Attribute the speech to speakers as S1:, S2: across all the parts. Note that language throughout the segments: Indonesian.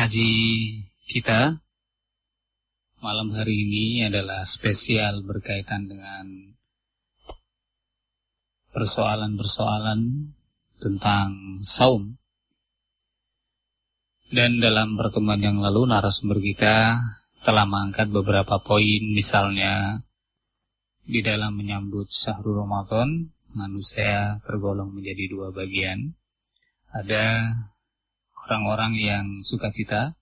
S1: kaji kita malam hari ini adalah spesial berkaitan dengan persoalan-persoalan tentang saum. Dan dalam pertemuan yang lalu narasumber kita telah mengangkat beberapa poin misalnya di dalam menyambut syahrul Ramadan manusia tergolong menjadi dua bagian. Ada orang-orang yang sukacita,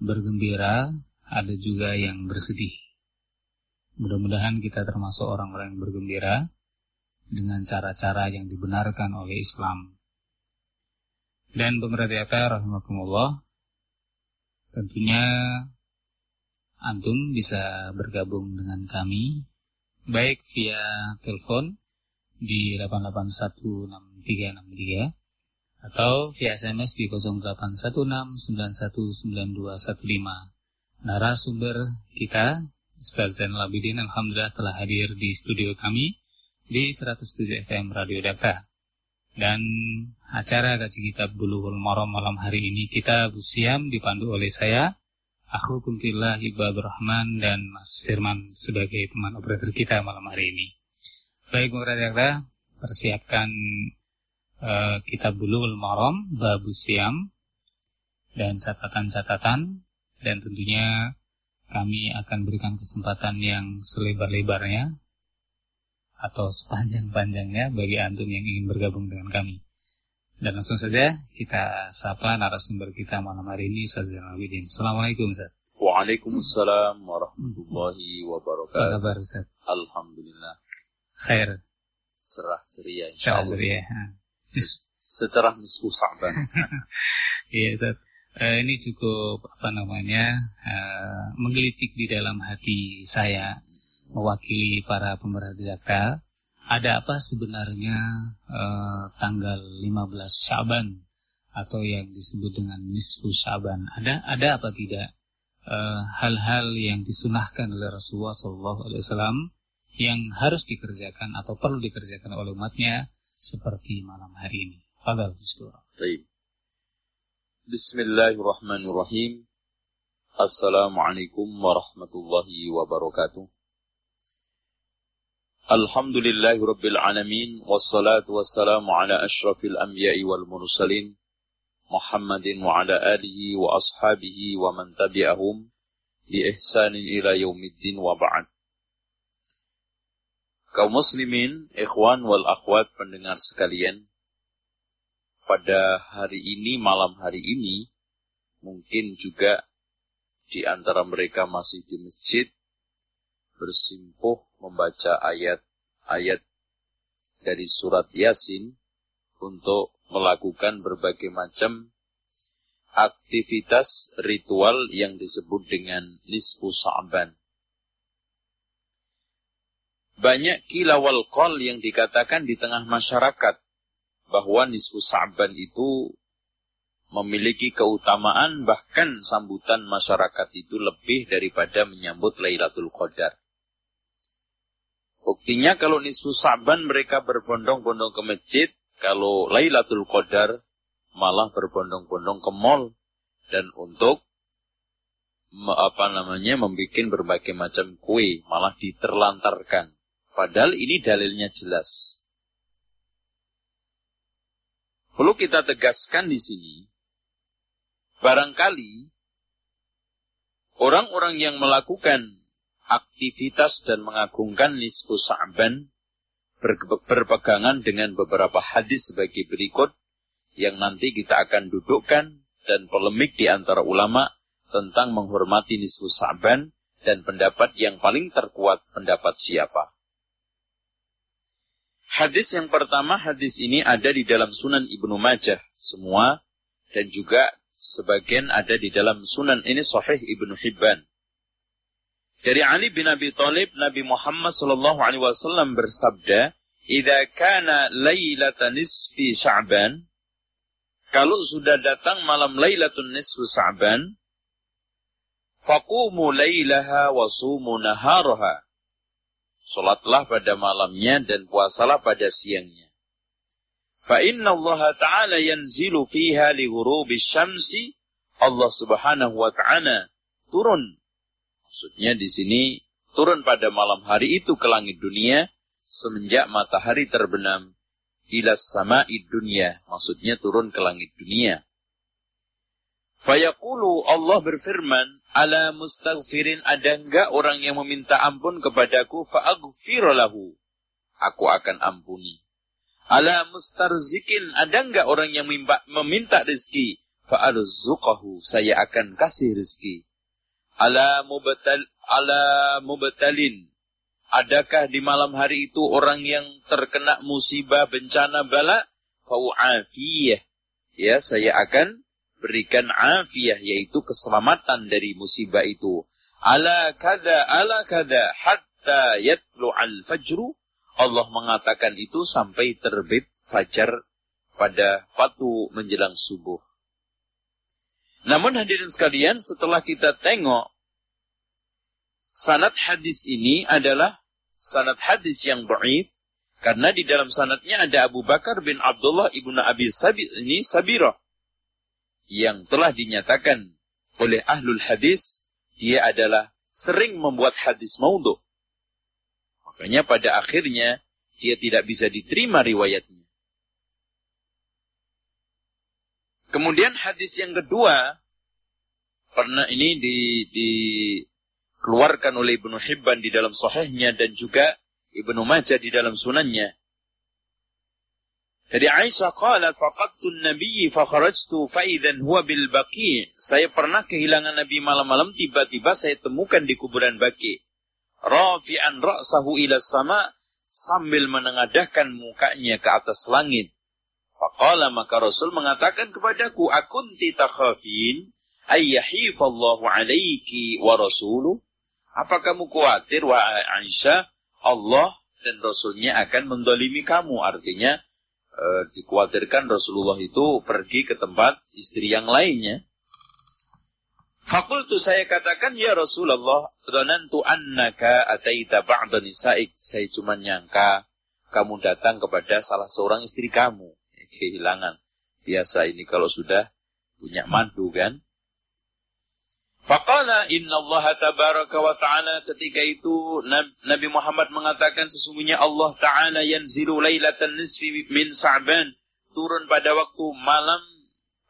S1: bergembira, ada juga yang bersedih. Mudah-mudahan kita termasuk orang-orang yang bergembira dengan cara-cara yang dibenarkan oleh Islam. Dan pemerhati apa, rahmatullah, tentunya Antum bisa bergabung dengan kami, baik via telepon di 8816363 atau via SMS di 0816919215. Narasumber kita, Ustaz Zainal Abidin, Alhamdulillah telah hadir di studio kami di 107 FM Radio Data. Dan acara kaji kitab Bulughul Maram malam hari ini kita busiam dipandu oleh saya, Aku Kuntillah Ibadur Rahman dan Mas Firman sebagai teman operator kita malam hari ini. Baik, Muradakta, persiapkan uh, kitab Bulughul Maram, Babu Siam, dan catatan-catatan, dan tentunya kami akan berikan kesempatan yang selebar-lebarnya atau sepanjang-panjangnya bagi antum yang ingin bergabung dengan kami. Dan langsung saja kita sapa narasumber kita malam hari ini Ustaz Zainal Assalamualaikum Ustaz.
S2: Waalaikumsalam warahmatullahi wabarakatuh. Apa
S1: kabar Ustaz?
S2: Alhamdulillah.
S1: Khair.
S2: Cerah ceria
S1: insyaallah. Ceria.
S2: Secerah nisfu Sa'ban.
S1: Iya, Ustaz. Uh, ini cukup apa namanya uh, menggelitik di dalam hati saya mewakili para pemerhati zakat. Ada apa sebenarnya uh, tanggal 15 Syaban atau yang disebut dengan nisfu Syaban? Ada ada apa tidak hal-hal uh, yang disunahkan oleh Rasulullah SAW yang harus dikerjakan atau perlu dikerjakan oleh umatnya seperti malam hari ini. Fadal
S2: Baik. Bismillahirrahmanirrahim. Assalamualaikum warahmatullahi wabarakatuh. Alhamdulillahi rabbil alamin wassalatu wassalamu ala asyrafil anbiya'i wal mursalin Muhammadin wa ala alihi wa ashabihi wa man tabi'ahum bi ihsanin ila yaumiddin wa ba'd kaum muslimin, ikhwan wal akhwat pendengar sekalian, pada hari ini, malam hari ini, mungkin juga di antara mereka masih di masjid, bersimpuh membaca ayat-ayat dari surat Yasin untuk melakukan berbagai macam aktivitas ritual yang disebut dengan nisfu sa'ban banyak kilawal kol yang dikatakan di tengah masyarakat bahwa nisfu Sa'ban itu memiliki keutamaan bahkan sambutan masyarakat itu lebih daripada menyambut Lailatul Qadar. Buktinya kalau nisfu Sa'ban mereka berbondong-bondong ke masjid, kalau Lailatul Qadar malah berbondong-bondong ke mall dan untuk apa namanya membuat berbagai macam kue malah diterlantarkan Padahal ini dalilnya jelas. Perlu kita tegaskan di sini, barangkali orang-orang yang melakukan aktivitas dan mengagungkan nisfu sa'ban berpegangan dengan beberapa hadis sebagai berikut yang nanti kita akan dudukkan dan polemik di antara ulama tentang menghormati nisfu sa'ban dan pendapat yang paling terkuat pendapat siapa. Hadis yang pertama, hadis ini ada di dalam Sunan Ibnu Majah semua dan juga sebagian ada di dalam Sunan ini Sahih Ibnu Hibban. Dari Ali bin Abi Thalib, Nabi Muhammad sallallahu alaihi wasallam bersabda, "Idza kana lailatan nisfi Sya'ban" Kalau sudah datang malam Lailatul Nisfu Sya'ban, faqumu lailaha wa sumu naharaha. Salatlah pada malamnya dan puasalah pada siangnya. Fa inna Allah Ta'ala yanzilu fiha li syamsi Allah Subhanahu wa taala turun. Maksudnya di sini turun pada malam hari itu ke langit dunia semenjak matahari terbenam ilas sama dunia. Maksudnya turun ke langit dunia. Fayaqulu Allah berfirman, ala mustaghfirin ada enggak orang yang meminta ampun kepadaku fa'aghfir lahu. Aku akan ampuni. Ala mustarzikin ada enggak orang yang meminta rezeki fa'arzuqahu saya akan kasih rezeki. Ala mubtal ala mubtalin adakah di malam hari itu orang yang terkena musibah bencana bala fa'u'afiyah ya saya akan berikan afiyah yaitu keselamatan dari musibah itu. Ala kada ala kada hatta yatlu al fajru Allah mengatakan itu sampai terbit fajar pada patu menjelang subuh. Namun hadirin sekalian, setelah kita tengok sanad hadis ini adalah sanad hadis yang baik karena di dalam sanadnya ada Abu Bakar bin Abdullah ibnu Abi Sabi ini Sabirah yang telah dinyatakan oleh ahlul hadis, dia adalah sering membuat hadis maudhu. Makanya pada akhirnya dia tidak bisa diterima riwayatnya. Kemudian hadis yang kedua, pernah ini di, dikeluarkan oleh Ibnu Hibban di dalam sahihnya dan juga Ibnu Majah di dalam sunannya. Jadi Aisyah qalat faqadtu an-nabiy fa kharajtu fa idzan huwa bil baqi. Saya pernah kehilangan Nabi malam-malam tiba-tiba saya temukan di kuburan Baqi. Rafi'an ra'sahu ila sama sambil menengadahkan mukanya ke atas langit. Faqala maka Rasul mengatakan kepadaku, "Akunti takhafin ayyahifallahu alaiki wa rasuluh?" Apa kamu khawatir wa Aisyah Allah dan Rasulnya akan mendolimi kamu? Artinya e, dikhawatirkan Rasulullah itu pergi ke tempat istri yang lainnya. Fakultu saya katakan, ya Rasulullah, dhanantu annaka ataita ba'da nisa'ik. Saya cuma nyangka kamu datang kepada salah seorang istri kamu. Kehilangan. Biasa ini kalau sudah punya mantu kan. Faqala inna Allah tabaraka wa ta'ala. Ketika itu Nabi Muhammad mengatakan sesungguhnya Allah ta'ala yanzilu lailatan nisfi min sa'ban. Turun pada waktu malam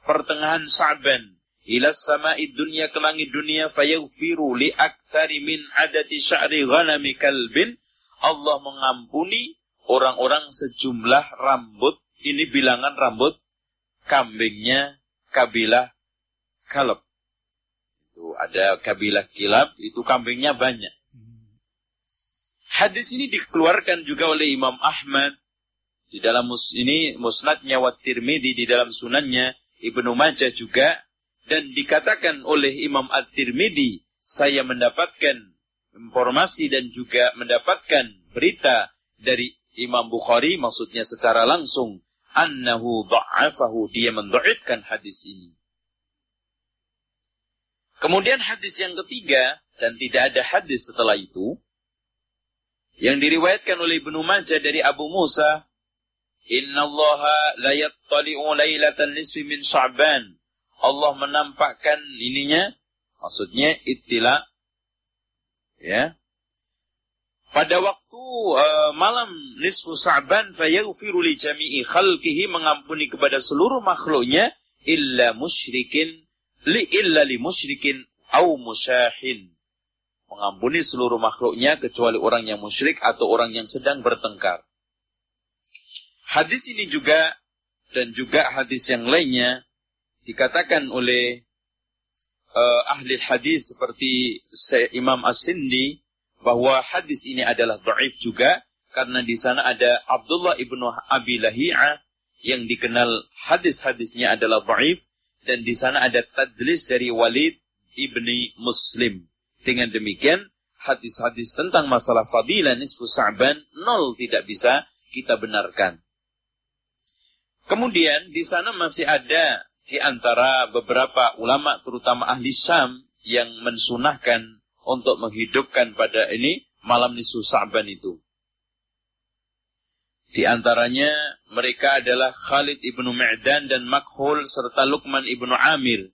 S2: pertengahan sa'ban. Ila sama'i dunya ke langit dunia fayaghfiru li aktsari min adati sya'ri ghanami kalbin. Allah mengampuni orang-orang sejumlah rambut ini bilangan rambut kambingnya kabilah kalb itu ada kabilah kilab, itu kambingnya banyak. Hadis ini dikeluarkan juga oleh Imam Ahmad di dalam mus ini musnadnya wa Tirmidzi di dalam sunannya Ibnu Majah juga dan dikatakan oleh Imam At-Tirmidzi saya mendapatkan informasi dan juga mendapatkan berita dari Imam Bukhari maksudnya secara langsung annahu dha'afahu dia mendhaifkan hadis ini. Kemudian hadis yang ketiga, dan tidak ada hadis setelah itu, yang diriwayatkan oleh Ibnu Majah dari Abu Musa, Inna Allah la yattali'u laylatan nisfi min Sya'ban. Allah menampakkan ininya, maksudnya ittila, ya. Pada waktu uh, malam nisfu Sya'ban fayaghfiru li jami'i khalqihi mengampuni kepada seluruh makhluknya illa musyrikin li illa li musyrikin au musyahin. Mengampuni seluruh makhluknya kecuali orang yang musyrik atau orang yang sedang bertengkar. Hadis ini juga dan juga hadis yang lainnya dikatakan oleh uh, ahli hadis seperti Imam As-Sindi bahwa hadis ini adalah dhaif juga karena di sana ada Abdullah ibnu Abi Lahia yang dikenal hadis-hadisnya adalah dhaif dan di sana ada tadlis dari Walid ibni Muslim. Dengan demikian, hadis-hadis tentang masalah fadilah nisfu sa'ban nol tidak bisa kita benarkan. Kemudian di sana masih ada di antara beberapa ulama terutama ahli Syam yang mensunahkan untuk menghidupkan pada ini malam nisfu Sa'ban itu. Di antaranya mereka adalah Khalid ibnu Ma'dan dan Makhul serta Luqman ibnu Amir.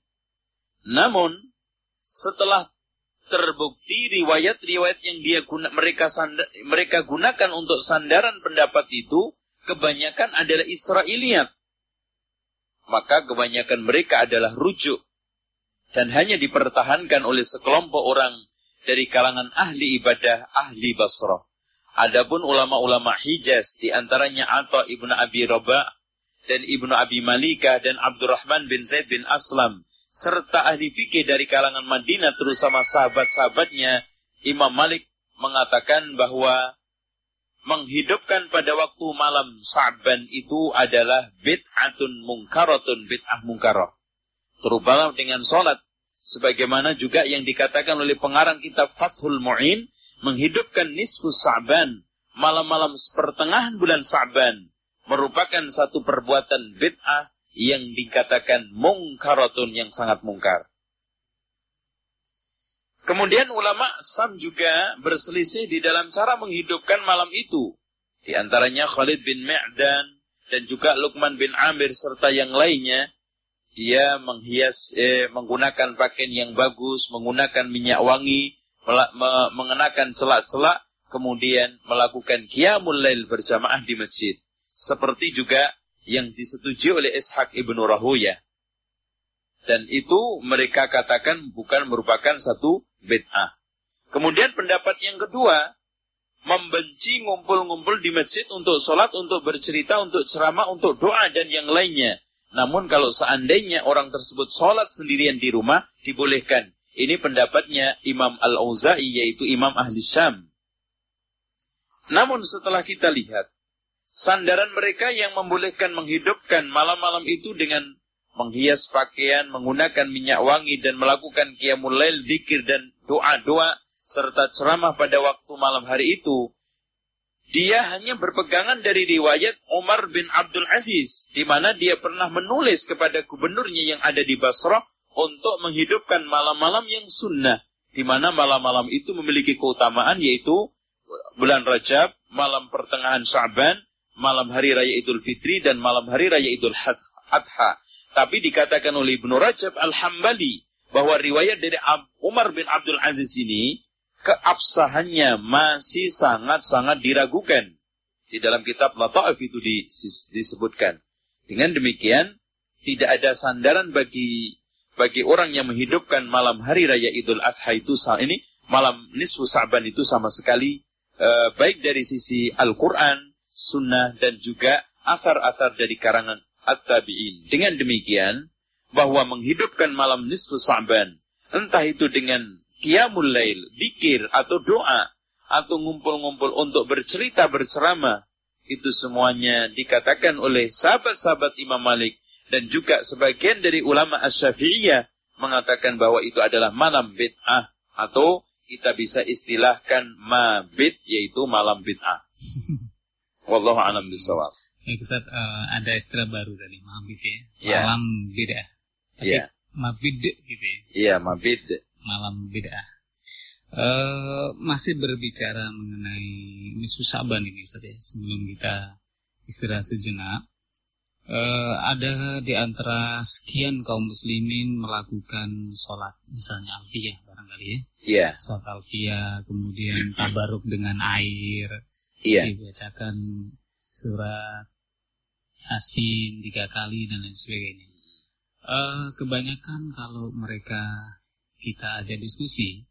S2: Namun setelah terbukti riwayat-riwayat yang dia guna, mereka sanda, mereka gunakan untuk sandaran pendapat itu kebanyakan adalah Israiliyat. Maka kebanyakan mereka adalah rujuk dan hanya dipertahankan oleh sekelompok orang dari kalangan ahli ibadah ahli Basrah. Adapun ulama-ulama Hijaz di antaranya Atha ibnu Abi Rabah dan ibnu Abi Malika dan Abdurrahman bin Zaid bin Aslam serta ahli fikih dari kalangan Madinah terutama sahabat-sahabatnya, Imam Malik mengatakan bahwa menghidupkan pada waktu malam Sa'ban itu adalah bid'atun mungkaratun bid'ah mungkarah. Terutama dengan sholat. Sebagaimana juga yang dikatakan oleh pengarang kitab Fathul Mu'in, menghidupkan nisfu Sa'ban, malam-malam pertengahan bulan Sa'ban, merupakan satu perbuatan bid'ah yang dikatakan mungkaratun yang sangat mungkar. Kemudian ulama Sam juga berselisih di dalam cara menghidupkan malam itu. Di antaranya Khalid bin Ma'dan dan juga Luqman bin Amir serta yang lainnya. Dia menghias, eh, menggunakan pakaian yang bagus, menggunakan minyak wangi, mengenakan celak-celak, kemudian melakukan qiyamul lail berjamaah di masjid. Seperti juga yang disetujui oleh Ishaq ibnu Rahuya. Dan itu mereka katakan bukan merupakan satu bid'ah. Kemudian pendapat yang kedua, membenci ngumpul-ngumpul di masjid untuk sholat, untuk bercerita, untuk ceramah, untuk doa, dan yang lainnya. Namun kalau seandainya orang tersebut sholat sendirian di rumah, dibolehkan. Ini pendapatnya Imam Al-Auza'i, yaitu Imam Ahli Syam. Namun setelah kita lihat, sandaran mereka yang membolehkan menghidupkan malam-malam itu dengan menghias pakaian, menggunakan minyak wangi dan melakukan qiyamul lail, zikir dan doa-doa serta ceramah pada waktu malam hari itu. Dia hanya berpegangan dari riwayat Umar bin Abdul Aziz di mana dia pernah menulis kepada gubernurnya yang ada di Basrah untuk menghidupkan malam-malam yang sunnah di mana malam-malam itu memiliki keutamaan yaitu bulan Rajab, malam pertengahan Syaban malam hari raya Idul Fitri dan malam hari raya Idul Adha. Tapi dikatakan oleh Ibnu Rajab Al-Hambali bahwa riwayat dari Umar bin Abdul Aziz ini keabsahannya masih sangat-sangat diragukan. Di dalam kitab Lata'if itu disebutkan. Dengan demikian, tidak ada sandaran bagi bagi orang yang menghidupkan malam hari raya Idul Adha itu saat ini malam nisfu Sa'ban itu sama sekali uh, baik dari sisi Al-Qur'an sunnah, dan juga asar-asar dari karangan at-tabi'in. Dengan demikian, bahwa menghidupkan malam nisfu sa'ban, entah itu dengan qiyamul lail, dikir, atau doa, atau ngumpul-ngumpul untuk bercerita, berceramah, itu semuanya dikatakan oleh sahabat-sahabat Imam Malik dan juga sebagian dari ulama asy-Syafi'iyah mengatakan bahwa itu adalah malam bid'ah atau kita bisa istilahkan mabid yaitu malam bid'ah. Wallahu a'lam bishawab.
S1: Ya, Ustaz, uh, ada istilah baru tadi, mabid ya. Yeah. Malam bid'ah. Tapi yeah. mabid gitu ya.
S2: Iya, yeah, mabid.
S1: Malam bid'ah. Uh, masih berbicara mengenai nisfu Sa'ban ini Ustaz ya, sebelum kita istirahat sejenak. Uh, ada di antara sekian kaum muslimin melakukan sholat, misalnya alfiyah barangkali ya. Iya.
S2: Yeah.
S1: Sholat alfiyah, kemudian tabaruk dengan air,
S2: Iya.
S1: Dibacakan surat asin tiga kali dan lain sebagainya. Uh, kebanyakan kalau mereka kita aja diskusi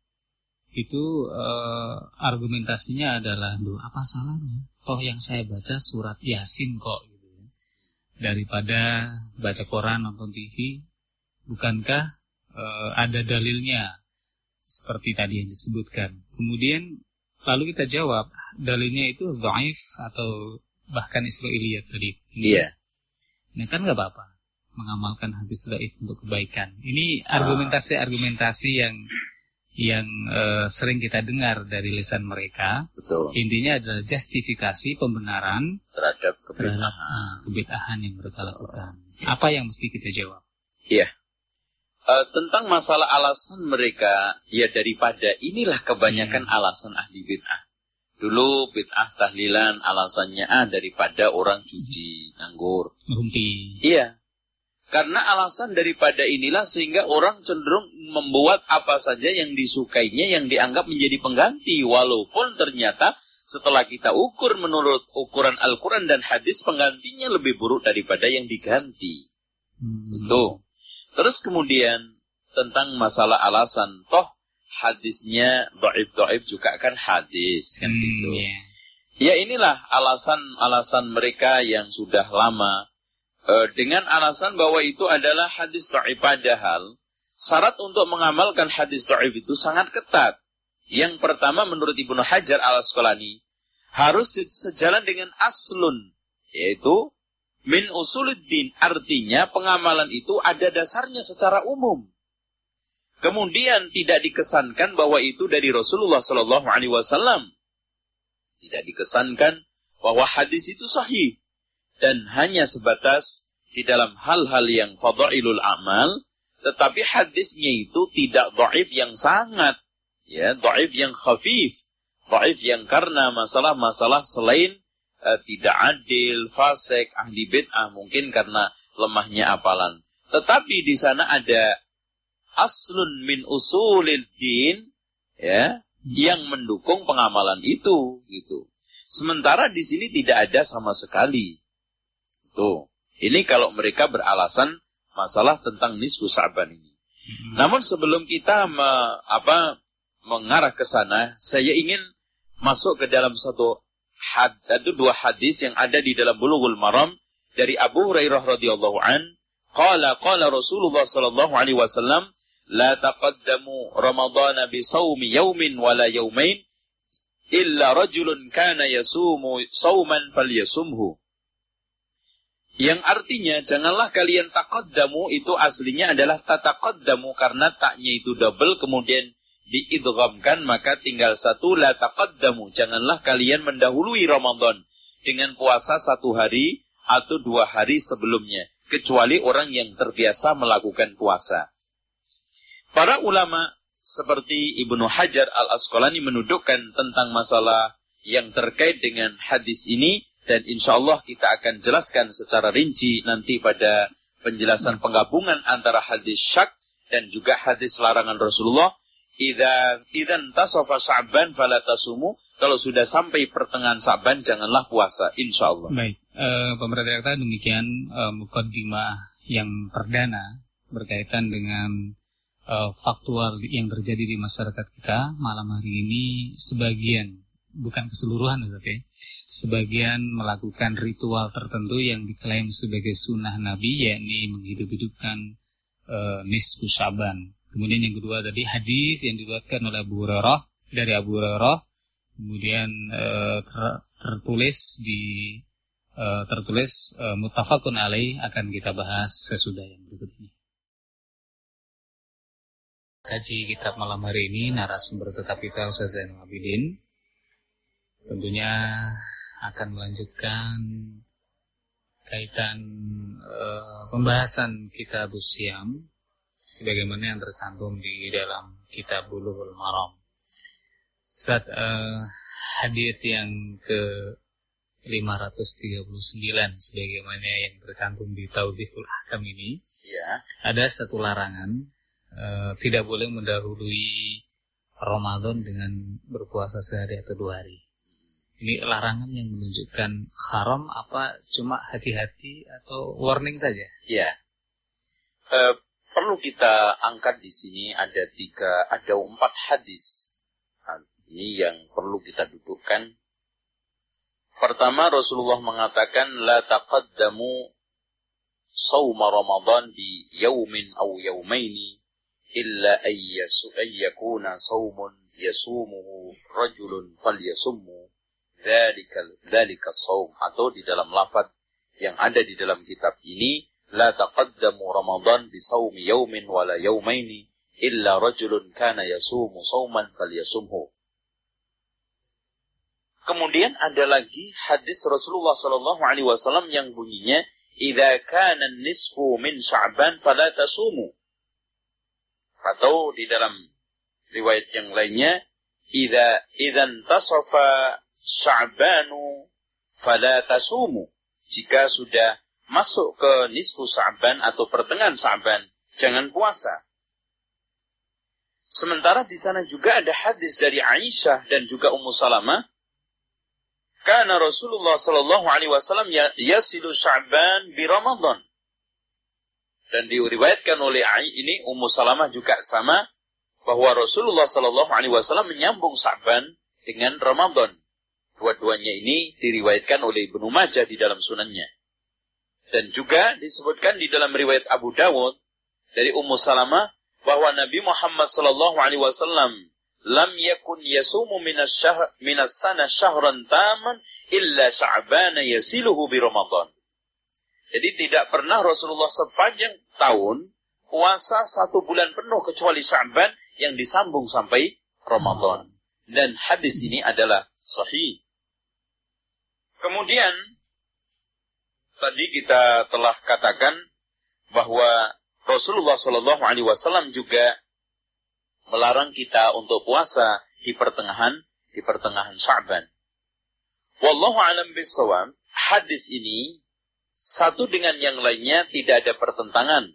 S1: itu uh, argumentasinya adalah, Duh, apa salahnya? Toh yang saya baca surat Yasin kok. Daripada baca koran nonton TV, bukankah uh, ada dalilnya seperti tadi yang disebutkan. Kemudian lalu kita jawab, dalilnya itu dhaif atau bahkan Israiliyat tadi.
S2: Iya.
S1: Ini kan nggak apa-apa mengamalkan hadis dhaif untuk kebaikan. Ini argumentasi-argumentasi yang yang uh, sering kita dengar dari lisan mereka.
S2: Betul.
S1: Intinya adalah justifikasi pembenaran
S2: terhadap kebid'ahan,
S1: uh, kebid'ahan yang mereka lakukan. Apa yang mesti kita jawab?
S2: Iya. Uh, tentang masalah alasan mereka, ya daripada inilah kebanyakan hmm. alasan ahli bid'ah. Dulu bid'ah tahlilan alasannya ah daripada orang judi nganggur.
S1: Rumpi.
S2: Iya. Karena alasan daripada inilah sehingga orang cenderung membuat apa saja yang disukainya yang dianggap menjadi pengganti. Walaupun ternyata setelah kita ukur menurut ukuran Al-Quran dan hadis penggantinya lebih buruk daripada yang diganti. Hmm. Itu. Terus kemudian tentang masalah alasan. Toh hadisnya doib-doib juga kan hadis. Kan hmm, gitu. Yeah. Ya inilah alasan-alasan mereka yang sudah lama dengan alasan bahwa itu adalah hadis dhaif padahal syarat untuk mengamalkan hadis dhaif itu sangat ketat. Yang pertama menurut Ibnu Hajar Al-Asqalani harus sejalan dengan aslun yaitu min usuluddin artinya pengamalan itu ada dasarnya secara umum. Kemudian tidak dikesankan bahwa itu dari Rasulullah Shallallahu Alaihi Wasallam. Tidak dikesankan bahwa hadis itu sahih dan hanya sebatas di dalam hal-hal yang fadailul amal, tetapi hadisnya itu tidak dhaif yang sangat, ya, dhaif yang khafif, dhaif yang karena masalah-masalah selain uh, tidak adil, fasik, ahli bid'ah, mungkin karena lemahnya apalan. Tetapi di sana ada aslun min usulil din, ya, yang mendukung pengamalan itu, gitu. Sementara di sini tidak ada sama sekali. Tuh. Ini kalau mereka beralasan masalah tentang nisfu Sa'ban ini. Hmm. Namun sebelum kita me, apa mengarah ke sana, saya ingin masuk ke dalam satu had, itu dua hadis yang ada di dalam Bulughul Maram dari Abu Hurairah radhiyallahu an, qala qala Rasulullah sallallahu alaihi wasallam, la taqaddamu Ramadan bi shaumi yaumin wala yaumain illa rajulun kana yasumu sauman falyasumhu. Yang artinya janganlah kalian takaddamu itu aslinya adalah tatakaddamu karena taknya itu double kemudian diidghamkan maka tinggal satu la takaddamu. Janganlah kalian mendahului Ramadan dengan puasa satu hari atau dua hari sebelumnya. Kecuali orang yang terbiasa melakukan puasa. Para ulama seperti Ibnu Hajar al-Asqalani menudukkan tentang masalah yang terkait dengan hadis ini dan insya Allah kita akan jelaskan secara rinci nanti pada penjelasan penggabungan antara hadis syak dan juga hadis larangan Rasulullah. Idan tasofa Sa'ban fala tasumu. Kalau sudah sampai pertengahan Sa'ban janganlah puasa insya Allah.
S1: Baik, e, pemerintah kata demikian e, mukaddimah yang perdana berkaitan dengan e, faktual yang terjadi di masyarakat kita malam hari ini sebagian bukan keseluruhan ya, sebagian melakukan ritual tertentu yang diklaim sebagai sunnah Nabi, yakni menghidup-hidupkan e, nisfu Syaban. Kemudian yang kedua tadi hadis yang diriwayatkan oleh Abu Hurairah dari Abu Hurairah, kemudian e, ter, tertulis di e, tertulis e, mutafakun alaih akan kita bahas sesudah yang berikut ini. Kaji kitab malam hari ini narasumber tetap kita Ustaz Zainal Abidin tentunya akan melanjutkan kaitan uh, pembahasan kitab Siam sebagaimana yang tercantum di dalam kitab Bulughul Maram. Saat uh, eh, hadis yang ke 539 sebagaimana yang tercantum di Taudhiful Ahkam ini ya. ada satu larangan uh, tidak boleh mendahului Ramadan dengan berpuasa sehari atau dua hari. Ini larangan yang menunjukkan haram apa cuma hati-hati atau warning saja?
S2: Ya. E, perlu kita angkat di sini ada tiga, ada empat hadis. Nah, ini yang perlu kita dudukkan. Pertama Rasulullah mengatakan la taqaddamu sawma Ramadan bi yaumin aw yaumaini illa ayyakuna sawmun yasumuhu rajulun falyasummu dzalika saum. Atau di dalam lafaz yang ada di dalam kitab ini la taqaddamu ramadan bi saumi yaumin wala yaumaini illa rajulun kana yasumu sauman falyasumhu. Kemudian ada lagi hadis Rasulullah sallallahu alaihi wasallam yang bunyinya idza kana nisfu min sya'ban fala tasumu. Atau di dalam riwayat yang lainnya idza idzan tasafa Sya'banu fala tasumu. Jika sudah masuk ke nisfu Sa'ban atau pertengahan Sa'ban, jangan puasa. Sementara di sana juga ada hadis dari Aisyah dan juga Ummu Salamah. Karena Rasulullah Sallallahu Alaihi Wasallam ya, yasilu Sa'ban bi Ramadan. Dan diriwayatkan oleh Ai ini Ummu Salamah juga sama bahwa Rasulullah Sallallahu Alaihi Wasallam menyambung Sa'ban dengan Ramadan. Dua-duanya ini diriwayatkan oleh Ibnu Majah di dalam sunannya. Dan juga disebutkan di dalam riwayat Abu Dawud dari Ummu Salamah bahwa Nabi Muhammad sallallahu alaihi wasallam lam yakun yasumu minas syahr minas sana syahran taman illa sya'bana yasiluhu bi Ramadan. Jadi tidak pernah Rasulullah sepanjang tahun puasa satu bulan penuh kecuali Sya'ban yang disambung sampai Ramadan. Dan hadis ini adalah sahih. Kemudian tadi kita telah katakan bahwa Rasulullah Shallallahu Alaihi Wasallam juga melarang kita untuk puasa di pertengahan di pertengahan Syaban. Wallahu alam bisawab, hadis ini satu dengan yang lainnya tidak ada pertentangan.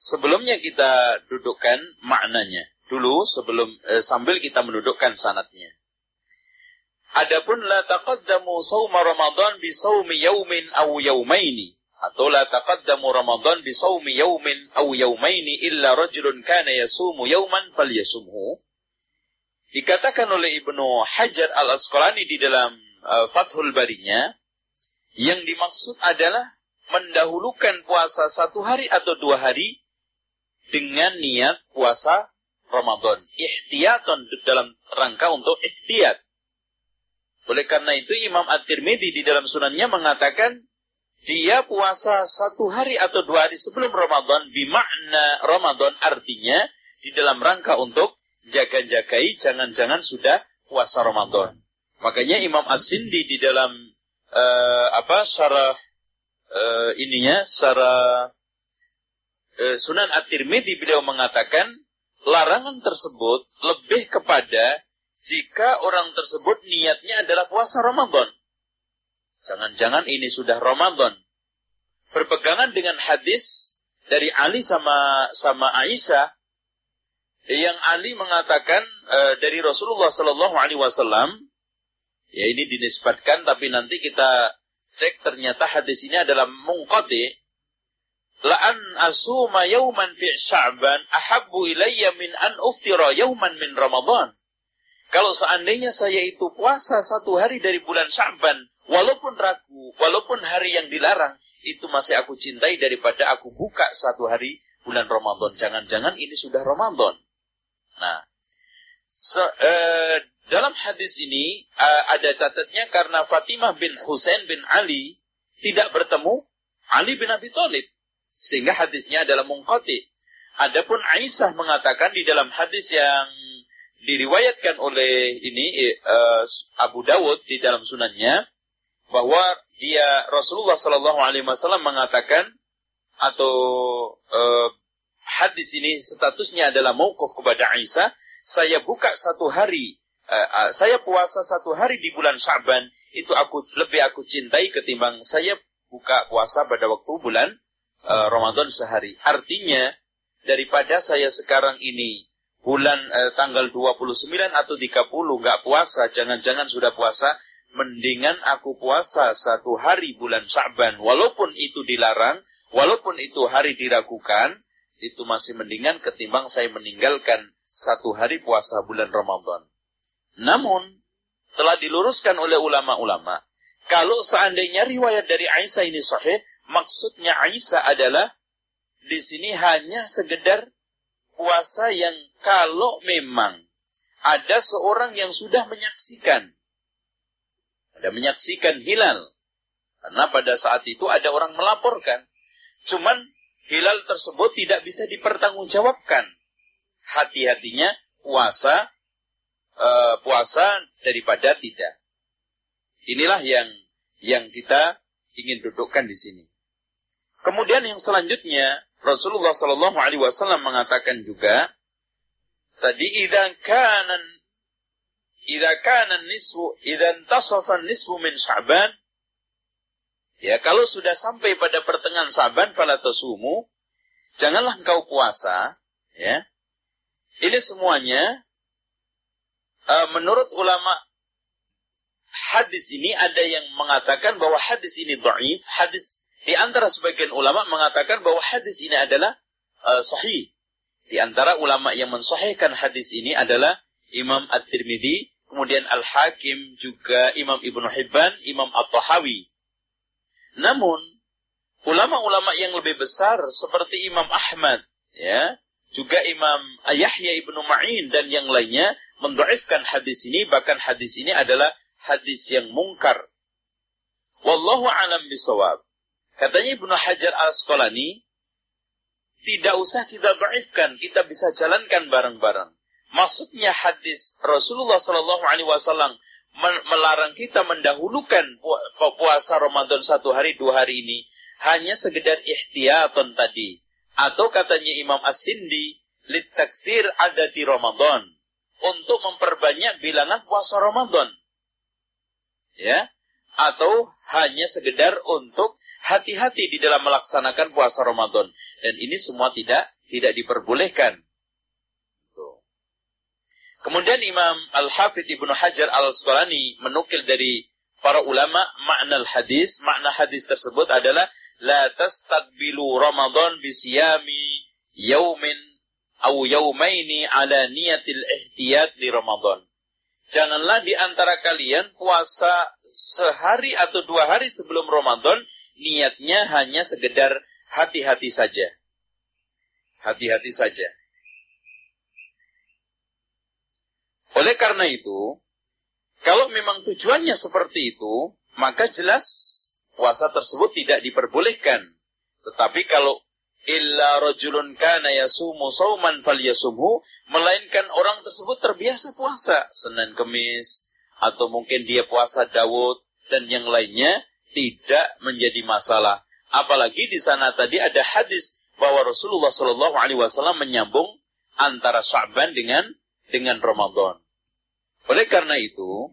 S2: Sebelumnya kita dudukkan maknanya dulu sebelum eh, sambil kita mendudukkan sanatnya. Adapun la taqaddamu sauma Ramadan bi saumi yaumin aw yaumaini atau la taqaddamu Ramadan bi saumi yaumin aw yaumaini illa rajulun kana yasumu yauman falyasumhu. Dikatakan oleh Ibnu Hajar Al-Asqalani di dalam uh, Fathul Barinya, yang dimaksud adalah mendahulukan puasa satu hari atau dua hari dengan niat puasa Ramadan. Ihtiyatan dalam rangka untuk ihtiyat. Oleh karena itu Imam At-Tirmidzi di dalam sunannya mengatakan dia puasa satu hari atau dua hari sebelum Ramadan, bimakna Ramadan artinya di dalam rangka untuk jaga-jagai jangan-jangan sudah puasa Ramadan. Makanya Imam As-Sindi di dalam uh, apa syarah uh, ininya syarah uh, Sunan At-Tirmidzi beliau mengatakan larangan tersebut lebih kepada jika orang tersebut niatnya adalah puasa Ramadan. Jangan-jangan ini sudah Ramadan. Berpegangan dengan hadis dari Ali sama sama Aisyah yang Ali mengatakan e, dari Rasulullah Shallallahu Alaihi Wasallam ya ini dinisbatkan tapi nanti kita cek ternyata hadis ini adalah mungkati la an asuma yauman fi sya'ban ahabbu ilayya min an uftira yauman min ramadan kalau seandainya saya itu puasa satu hari dari bulan Sya'ban Walaupun ragu, walaupun hari yang dilarang, itu masih aku cintai daripada aku buka satu hari bulan Ramadan. Jangan-jangan ini sudah Ramadan. Nah, so, eh, dalam hadis ini eh, ada catatnya karena Fatimah bin Husain bin Ali tidak bertemu Ali bin Abi Thalib. Sehingga hadisnya adalah mungkoti. Adapun Aisyah mengatakan di dalam hadis yang diriwayatkan oleh ini uh, Abu Dawud di dalam sunannya bahwa dia Rasulullah Shallallahu Alaihi Wasallam mengatakan atau uh, hadis ini statusnya adalah mauquf kepada Aisyah. Saya buka satu hari, uh, uh, saya puasa satu hari di bulan Syaban itu aku lebih aku cintai ketimbang saya buka puasa pada waktu bulan uh, Ramadan sehari. Artinya daripada saya sekarang ini bulan uh, tanggal 29 atau 30 nggak puasa, jangan-jangan sudah puasa, mendingan aku puasa satu hari bulan Sa'ban, walaupun itu dilarang, walaupun itu hari diragukan, itu masih mendingan ketimbang saya meninggalkan satu hari puasa bulan Ramadan. Namun, telah diluruskan oleh ulama-ulama, kalau seandainya riwayat dari Aisyah ini sahih, maksudnya Aisyah adalah di sini hanya sekedar puasa yang kalau memang ada seorang yang sudah menyaksikan ada menyaksikan hilal. Karena pada saat itu ada orang melaporkan. Cuman hilal tersebut tidak bisa dipertanggungjawabkan. Hati-hatinya puasa uh, puasa daripada tidak. Inilah yang yang kita ingin dudukkan di sini. Kemudian yang selanjutnya Rasulullah Shallallahu Alaihi Wasallam mengatakan juga tadi idan kanan idan kanan nisfu idan tasofan nisfu min Syaban ya kalau sudah sampai pada pertengahan Syaban fala tasumu janganlah engkau puasa ya. Ini semuanya uh, menurut ulama hadis ini ada yang mengatakan bahwa hadis ini dhaif hadis di antara sebagian ulama mengatakan bahwa hadis ini adalah uh, sahih. Di antara ulama yang mensahihkan hadis ini adalah Imam At-Tirmidzi, kemudian Al-Hakim, juga Imam Ibnu Hibban, Imam At-Tahawi. Namun, ulama-ulama yang lebih besar seperti Imam Ahmad, ya, juga Imam Yahya ibnu Ma'in dan yang lainnya mendoifkan hadis ini, bahkan hadis ini adalah hadis yang mungkar. Wallahu alam bisawab. Katanya Ibnu Hajar al-Asqalani, tidak usah kita doifkan, kita bisa jalankan bareng-bareng. Maksudnya hadis Rasulullah Shallallahu Alaihi Wasallam melarang kita mendahulukan puasa Ramadan satu hari dua hari ini hanya sekedar ihtiyatan tadi. Atau katanya Imam As-Sindi litaksir adati Ramadan untuk memperbanyak bilangan puasa Ramadan. Ya atau hanya sekedar untuk hati-hati di dalam melaksanakan puasa Ramadan. Dan ini semua tidak tidak diperbolehkan. Kemudian Imam Al-Hafidh Ibnu Hajar Al-Asqalani menukil dari para ulama makna hadis, makna hadis tersebut adalah la tastaqbilu Ramadan bisiyami yaumin au yaumaini ala niyatil ihtiyat di Ramadan. Janganlah di antara kalian puasa sehari atau dua hari sebelum Ramadan, niatnya hanya sekedar hati-hati saja. Hati-hati saja. Oleh karena itu, kalau memang tujuannya seperti itu, maka jelas puasa tersebut tidak diperbolehkan. Tetapi kalau illa rajulun kana yasumu sauman falyasumhu, melainkan orang tersebut terbiasa puasa Senin Kemis atau mungkin dia puasa Dawud dan yang lainnya tidak menjadi masalah. Apalagi di sana tadi ada hadis bahwa Rasulullah Shallallahu Alaihi Wasallam menyambung antara Syaban dengan dengan Ramadan. Oleh karena itu,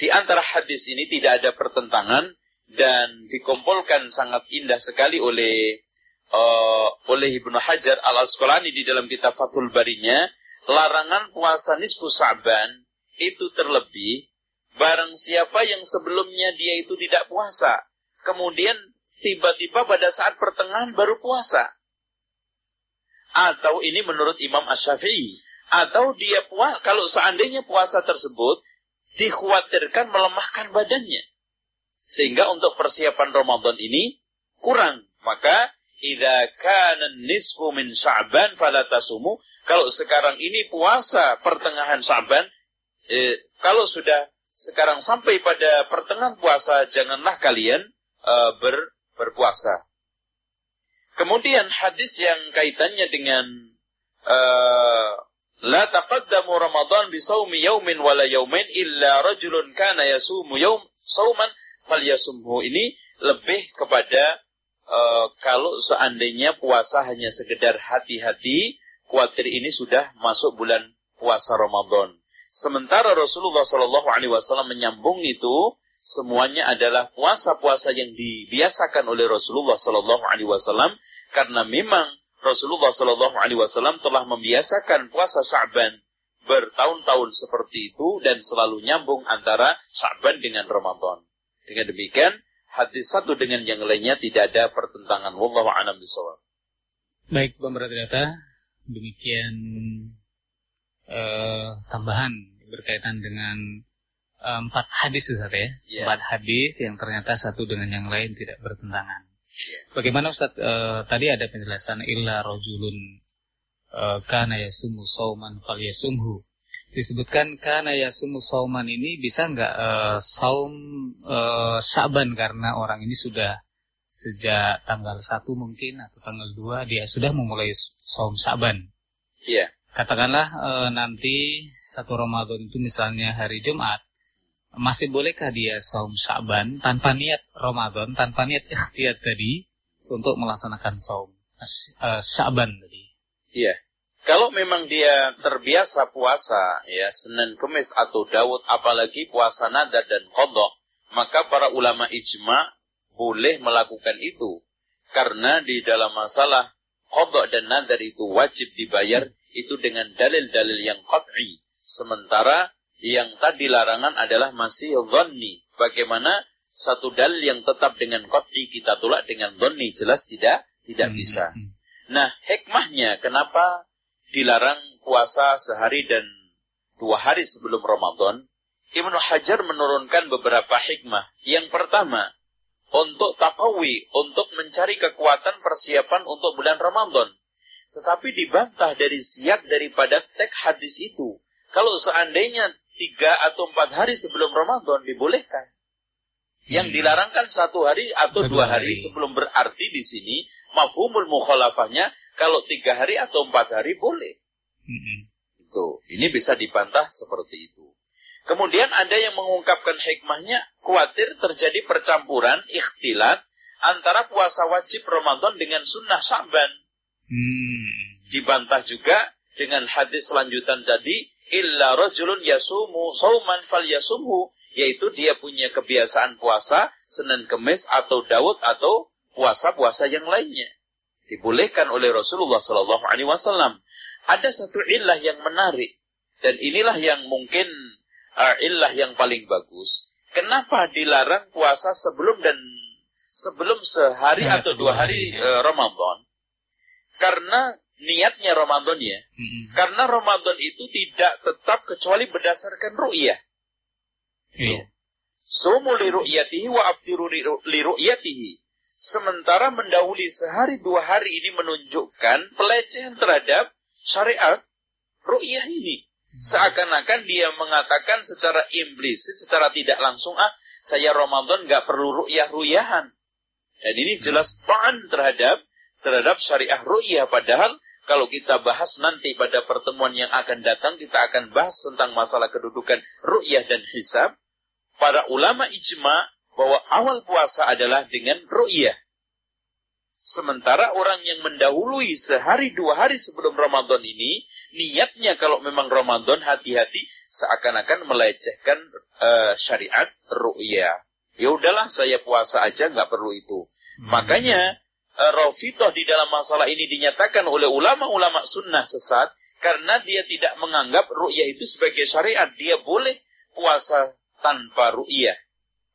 S2: di antara hadis ini tidak ada pertentangan dan dikumpulkan sangat indah sekali oleh uh, oleh Ibnu Hajar Al Asqalani di dalam kitab Fathul Barinya, larangan puasa nisfu Sa'ban itu terlebih barang siapa yang sebelumnya dia itu tidak puasa, kemudian tiba-tiba pada saat pertengahan baru puasa. Atau ini menurut Imam Ash-Syafi'i, atau dia puas, kalau seandainya puasa tersebut dikhawatirkan melemahkan badannya. Sehingga untuk persiapan Ramadan ini kurang. Maka idza kana nisfu min Sya'ban fala tasumu. Kalau sekarang ini puasa pertengahan Sya'ban, eh, kalau sudah sekarang sampai pada pertengahan puasa janganlah kalian eh, ber, berpuasa. Kemudian hadis yang kaitannya dengan eh, La taqaddamu Ramadan bi saumi yaumin wala yaumin illa rajulun kana yasumu yaum sauman falyasumhu. Ini lebih kepada uh, kalau seandainya puasa hanya sekedar hati-hati, khawatir ini sudah masuk bulan puasa Ramadan. Sementara Rasulullah Shallallahu Alaihi Wasallam menyambung itu semuanya adalah puasa-puasa yang dibiasakan oleh Rasulullah Shallallahu Alaihi Wasallam karena memang Rasulullah Shallallahu Alaihi Wasallam telah membiasakan puasa Syaban bertahun-tahun seperti itu dan selalu nyambung antara Syaban dengan Ramadan. Dengan demikian, hadis satu dengan yang lainnya tidak ada pertentangan. Wallahu a'lam.
S1: Baik, pemerintah data, demikian uh, tambahan berkaitan dengan uh, empat hadis Ustaz ya. Yeah. Empat hadis yang ternyata satu dengan yang lain tidak bertentangan. Bagaimana Ustaz uh, tadi ada penjelasan illa rojulun uh, kana yasumu sauman fal yasumhu. Disebutkan kana yasumu sauman ini bisa nggak uh, saum uh, Syaban karena orang ini sudah sejak tanggal 1 mungkin atau tanggal 2 dia sudah memulai saum Syaban.
S2: Iya.
S1: Katakanlah uh, nanti satu Ramadan itu misalnya hari Jumat masih bolehkah dia saum Syaban tanpa niat Ramadan, tanpa niat ikhtiyat tadi untuk melaksanakan saum uh, Syaban tadi?
S2: Iya. Kalau memang dia terbiasa puasa ya Senin Kemis atau Daud apalagi puasa nada dan kodok, maka para ulama ijma boleh melakukan itu. Karena di dalam masalah kodok dan nadar itu wajib dibayar itu dengan dalil-dalil yang qat'i. Sementara yang tadi larangan adalah masih dhanni. Bagaimana satu dalil yang tetap dengan qat'i kita tolak dengan dhanni jelas tidak tidak hmm, bisa. Hmm, hmm. Nah, hikmahnya kenapa dilarang puasa sehari dan dua hari sebelum Ramadan? Ibnu Hajar menurunkan beberapa hikmah. Yang pertama, untuk takawi, untuk mencari kekuatan persiapan untuk bulan Ramadan. Tetapi dibantah dari siap daripada teks hadis itu. Kalau seandainya tiga atau empat hari sebelum Ramadan dibolehkan. Yang hmm. dilarangkan satu hari atau dua hari sebelum berarti di sini mafhumul mukhalafahnya kalau tiga hari atau empat hari boleh. Hmm. Itu. Ini bisa dibantah seperti itu. Kemudian ada yang mengungkapkan hikmahnya khawatir terjadi percampuran ikhtilat antara puasa wajib Ramadan dengan sunnah Syaban. Hmm. Dibantah juga dengan hadis selanjutan tadi illa rajulun yasumu sauman fal yasumhu yaitu dia punya kebiasaan puasa Senin Kemis atau Daud atau puasa-puasa yang lainnya. Dibolehkan oleh Rasulullah Sallallahu Alaihi Wasallam. Ada satu ilah yang menarik dan inilah yang mungkin uh, ilah yang paling bagus. Kenapa dilarang puasa sebelum dan sebelum sehari atau dua hari, hari uh, Ramadan? Karena niatnya Ramadan ya. Mm-hmm. Karena Ramadan itu tidak tetap kecuali berdasarkan ru'yah. Iya. Sumu li ru'yatihi wa aftiru li ru'yatihi. Sementara mendahului sehari dua hari ini menunjukkan pelecehan terhadap syariat ru'yah ini. Seakan-akan dia mengatakan secara implisit, secara tidak langsung, ah, saya Ramadan nggak perlu ru'yah-ru'yahan. Dan ini jelas ta'an terhadap terhadap syariah ru'yah. Padahal kalau kita bahas nanti pada pertemuan yang akan datang, kita akan bahas tentang masalah kedudukan ru'yah dan hisab para ulama ijma bahwa awal puasa adalah dengan ru'yah. Sementara orang yang mendahului sehari dua hari sebelum Ramadan ini, niatnya kalau memang Ramadan hati-hati seakan-akan melecehkan uh, syariat ru'yah. Ya udahlah saya puasa aja nggak perlu itu. Hmm. Makanya uh, Rafitoh di dalam masalah ini dinyatakan oleh ulama-ulama sunnah sesat karena dia tidak menganggap ru'yah itu sebagai syariat. Dia boleh puasa tanpa ru'yah.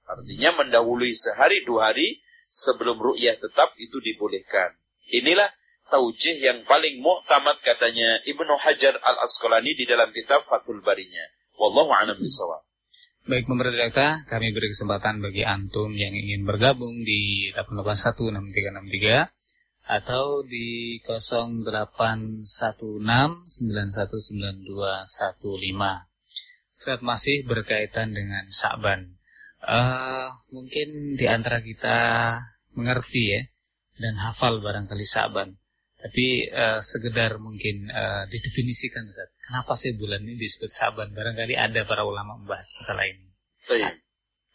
S2: Artinya mendahului sehari dua hari sebelum ru'yah tetap itu dibolehkan. Inilah taujih yang paling mu'tamad katanya Ibnu Hajar al-Asqalani di dalam kitab Fathul Barinya. Wallahu a'lam bishawab.
S1: Baik pemerintah kami beri kesempatan bagi antum yang ingin bergabung di 8816363 atau di 0816919215. Saat masih berkaitan dengan Sa'ban. Uh, mungkin di antara kita mengerti ya dan hafal barangkali Sa'ban. Tapi uh, sekedar mungkin uh, didefinisikan Ustaz. Kenapa sih bulan ini disebut Sa'ban? Barangkali ada para ulama membahas masalah ini.
S2: Iya.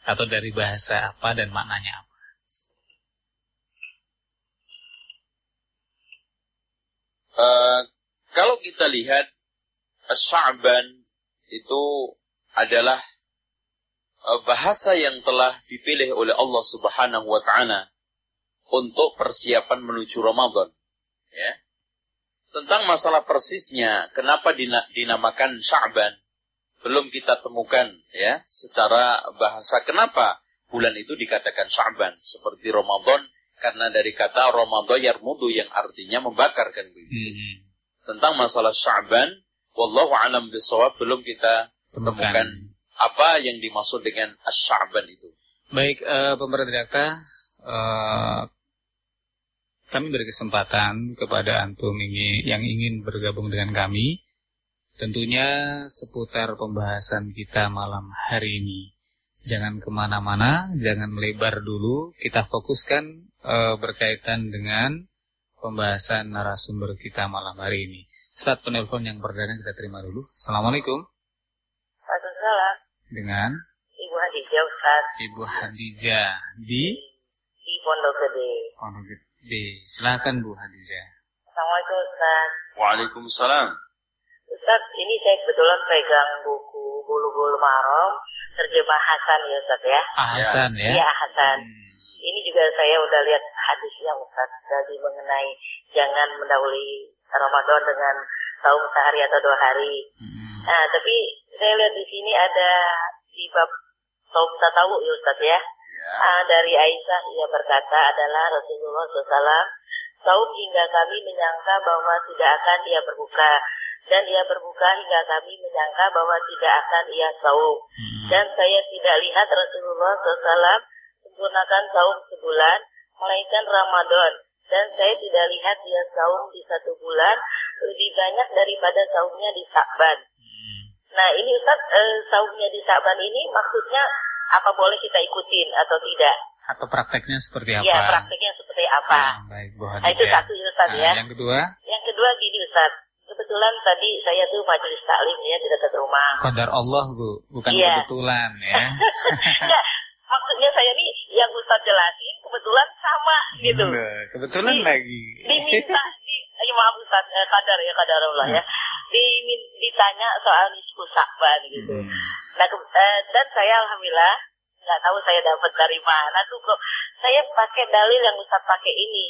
S1: Atau dari bahasa apa dan maknanya apa?
S2: Uh, kalau kita lihat Sa'ban itu adalah eh, bahasa yang telah dipilih oleh Allah Subhanahu wa taala untuk persiapan menuju Ramadan. Ya. Tentang masalah persisnya, kenapa dinamakan Sya'ban? Belum kita temukan ya secara bahasa kenapa bulan itu dikatakan Sya'ban seperti Ramadan karena dari kata Ramadan yarmudu yang artinya membakar kan begitu. Hmm. Tentang masalah Sya'ban, wallahu alam bisawab belum kita temukan apa yang dimaksud dengan asyaban itu.
S1: Baik, uh, pemerintah uh, kami beri kesempatan kepada antum ini yang ingin bergabung dengan kami, tentunya seputar pembahasan kita malam hari ini. Jangan ke mana-mana, jangan melebar dulu, kita fokuskan uh, berkaitan dengan pembahasan narasumber kita malam hari ini. Saat penelpon yang perdana kita terima dulu. Assalamualaikum.
S3: Waalaikumsalam.
S1: Dengan?
S3: Ibu Hadijah Ustaz.
S1: Ibu Hadijah di?
S3: Di Pondok Gede.
S1: Pondok Gede. Silakan Bu Hadijah.
S3: Assalamualaikum Ustaz.
S2: Waalaikumsalam.
S3: Ustaz, ini saya kebetulan pegang buku Bulu-Bulu Marom terjemah Hasan ya Ustaz ya.
S1: Ah, Hasan ya?
S3: Iya Hasan. Hmm. Ini juga saya udah lihat hadis yang Ustaz tadi mengenai jangan mendahului Ramadan dengan saum sehari atau dua hari. Hmm. Nah, tapi saya lihat di sini ada di bab saum tatawu ya Ustaz ya. Uh, dari Aisyah ia berkata adalah Rasulullah SAW saum hingga kami menyangka bahwa tidak akan ia berbuka dan ia berbuka hingga kami menyangka bahwa tidak akan ia saum hmm. dan saya tidak lihat Rasulullah SAW menggunakan saum sebulan melainkan Ramadan dan saya tidak lihat dia saum di satu bulan lebih banyak daripada saumnya di Sa'ban. Hmm. Nah ini Ustaz eh, saumnya di Sa'ban ini maksudnya apa boleh kita ikutin atau tidak?
S1: Atau prakteknya seperti apa?
S3: Ya prakteknya seperti apa?
S1: Nah, baik Bu Hadijah.
S3: Nah, itu satu Ustaz nah,
S1: ya. Yang kedua?
S3: Yang kedua gini Ustaz. Kebetulan tadi saya tuh majelis taklim ya di dekat rumah.
S1: Qadar Allah Bu, bukan ya. kebetulan ya.
S3: Enggak, maksudnya saya nih yang Ustaz jelasin kebetulan sama gitu.
S1: Nah, kebetulan di, lagi.
S3: Diminta di ya maaf Ustaz, eh, kadar ya kadar Allah ya. Di, ditanya soal nisfu Sa'ban gitu. Hmm. Nah, ke, eh, dan saya alhamdulillah nggak tahu saya dapat dari mana tuh kok saya pakai dalil yang Ustaz pakai ini.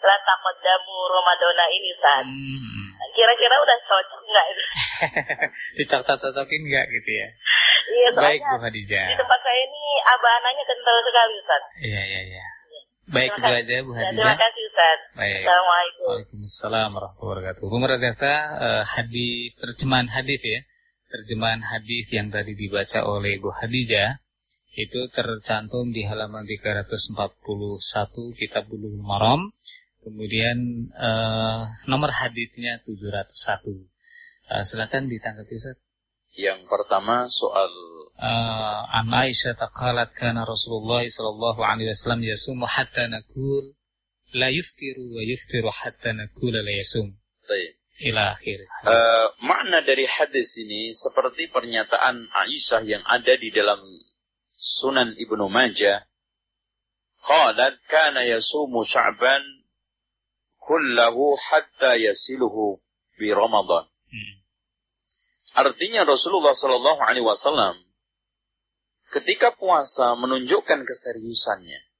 S3: La taqaddamu Ramadana ini Ustaz. Hmm kira-kira udah cocok nggak itu?
S1: Dicocok-cocokin nggak gitu ya?
S3: Iya,
S1: Baik Bu Hadijah.
S3: Di tempat saya ini abananya kental sekali Ustaz.
S1: Iya, iya, iya. Baik itu aja Bu Hadijah. Ya,
S3: terima kasih Ustaz.
S1: Baik.
S3: Assalamualaikum.
S1: Waalaikumsalam warahmatullahi wabarakatuh. Bu Merdeka, uh, hadis terjemahan hadis ya. Terjemahan hadis yang tadi dibaca oleh Bu Hadijah itu tercantum di halaman 341 Kitab Bulughul Maram Kemudian uh, nomor hadisnya 701. Uh, silakan ditanggapi Ustaz.
S2: Yang pertama soal
S1: uh, An Aisyah taqalat kana Rasulullah sallallahu alaihi wasallam yasumu hatta nakul la yuftiru wa yuftiru hatta nakul la yasum.
S2: Baik.
S1: Ila akhir.
S2: Uh, makna dari hadis ini seperti pernyataan Aisyah yang ada di dalam Sunan Ibnu Majah. Qalat kana yasumu Sya'ban kullahu hatta yasiluhu bi Ramadan. Hmm. Artinya Rasulullah Shallallahu Alaihi Wasallam ketika puasa menunjukkan keseriusannya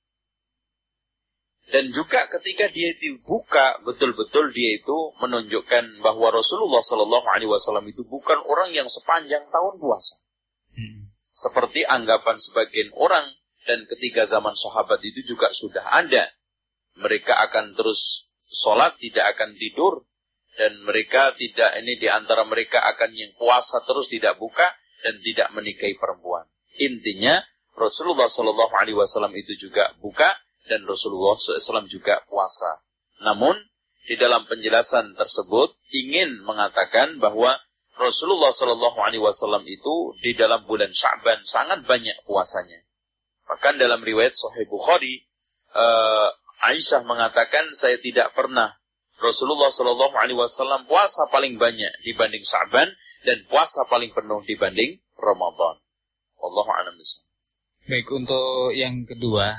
S2: dan juga ketika dia dibuka betul-betul dia itu menunjukkan bahwa Rasulullah Shallallahu Alaihi Wasallam itu bukan orang yang sepanjang tahun puasa. Hmm. Seperti anggapan sebagian orang dan ketika zaman sahabat itu juga sudah ada. Mereka akan terus sholat tidak akan tidur dan mereka tidak ini di antara mereka akan yang puasa terus tidak buka dan tidak menikahi perempuan. Intinya Rasulullah Shallallahu Alaihi Wasallam itu juga buka dan Rasulullah SAW juga puasa. Namun di dalam penjelasan tersebut ingin mengatakan bahwa Rasulullah Shallallahu Alaihi Wasallam itu di dalam bulan Syaban sangat banyak puasanya. Bahkan dalam riwayat Sahih Bukhari, uh, Aisyah mengatakan saya tidak pernah Rasulullah Shallallahu Alaihi Wasallam puasa paling banyak dibanding Sa'ban dan puasa paling penuh dibanding Ramadan. Allah a'lam
S1: Baik untuk yang kedua,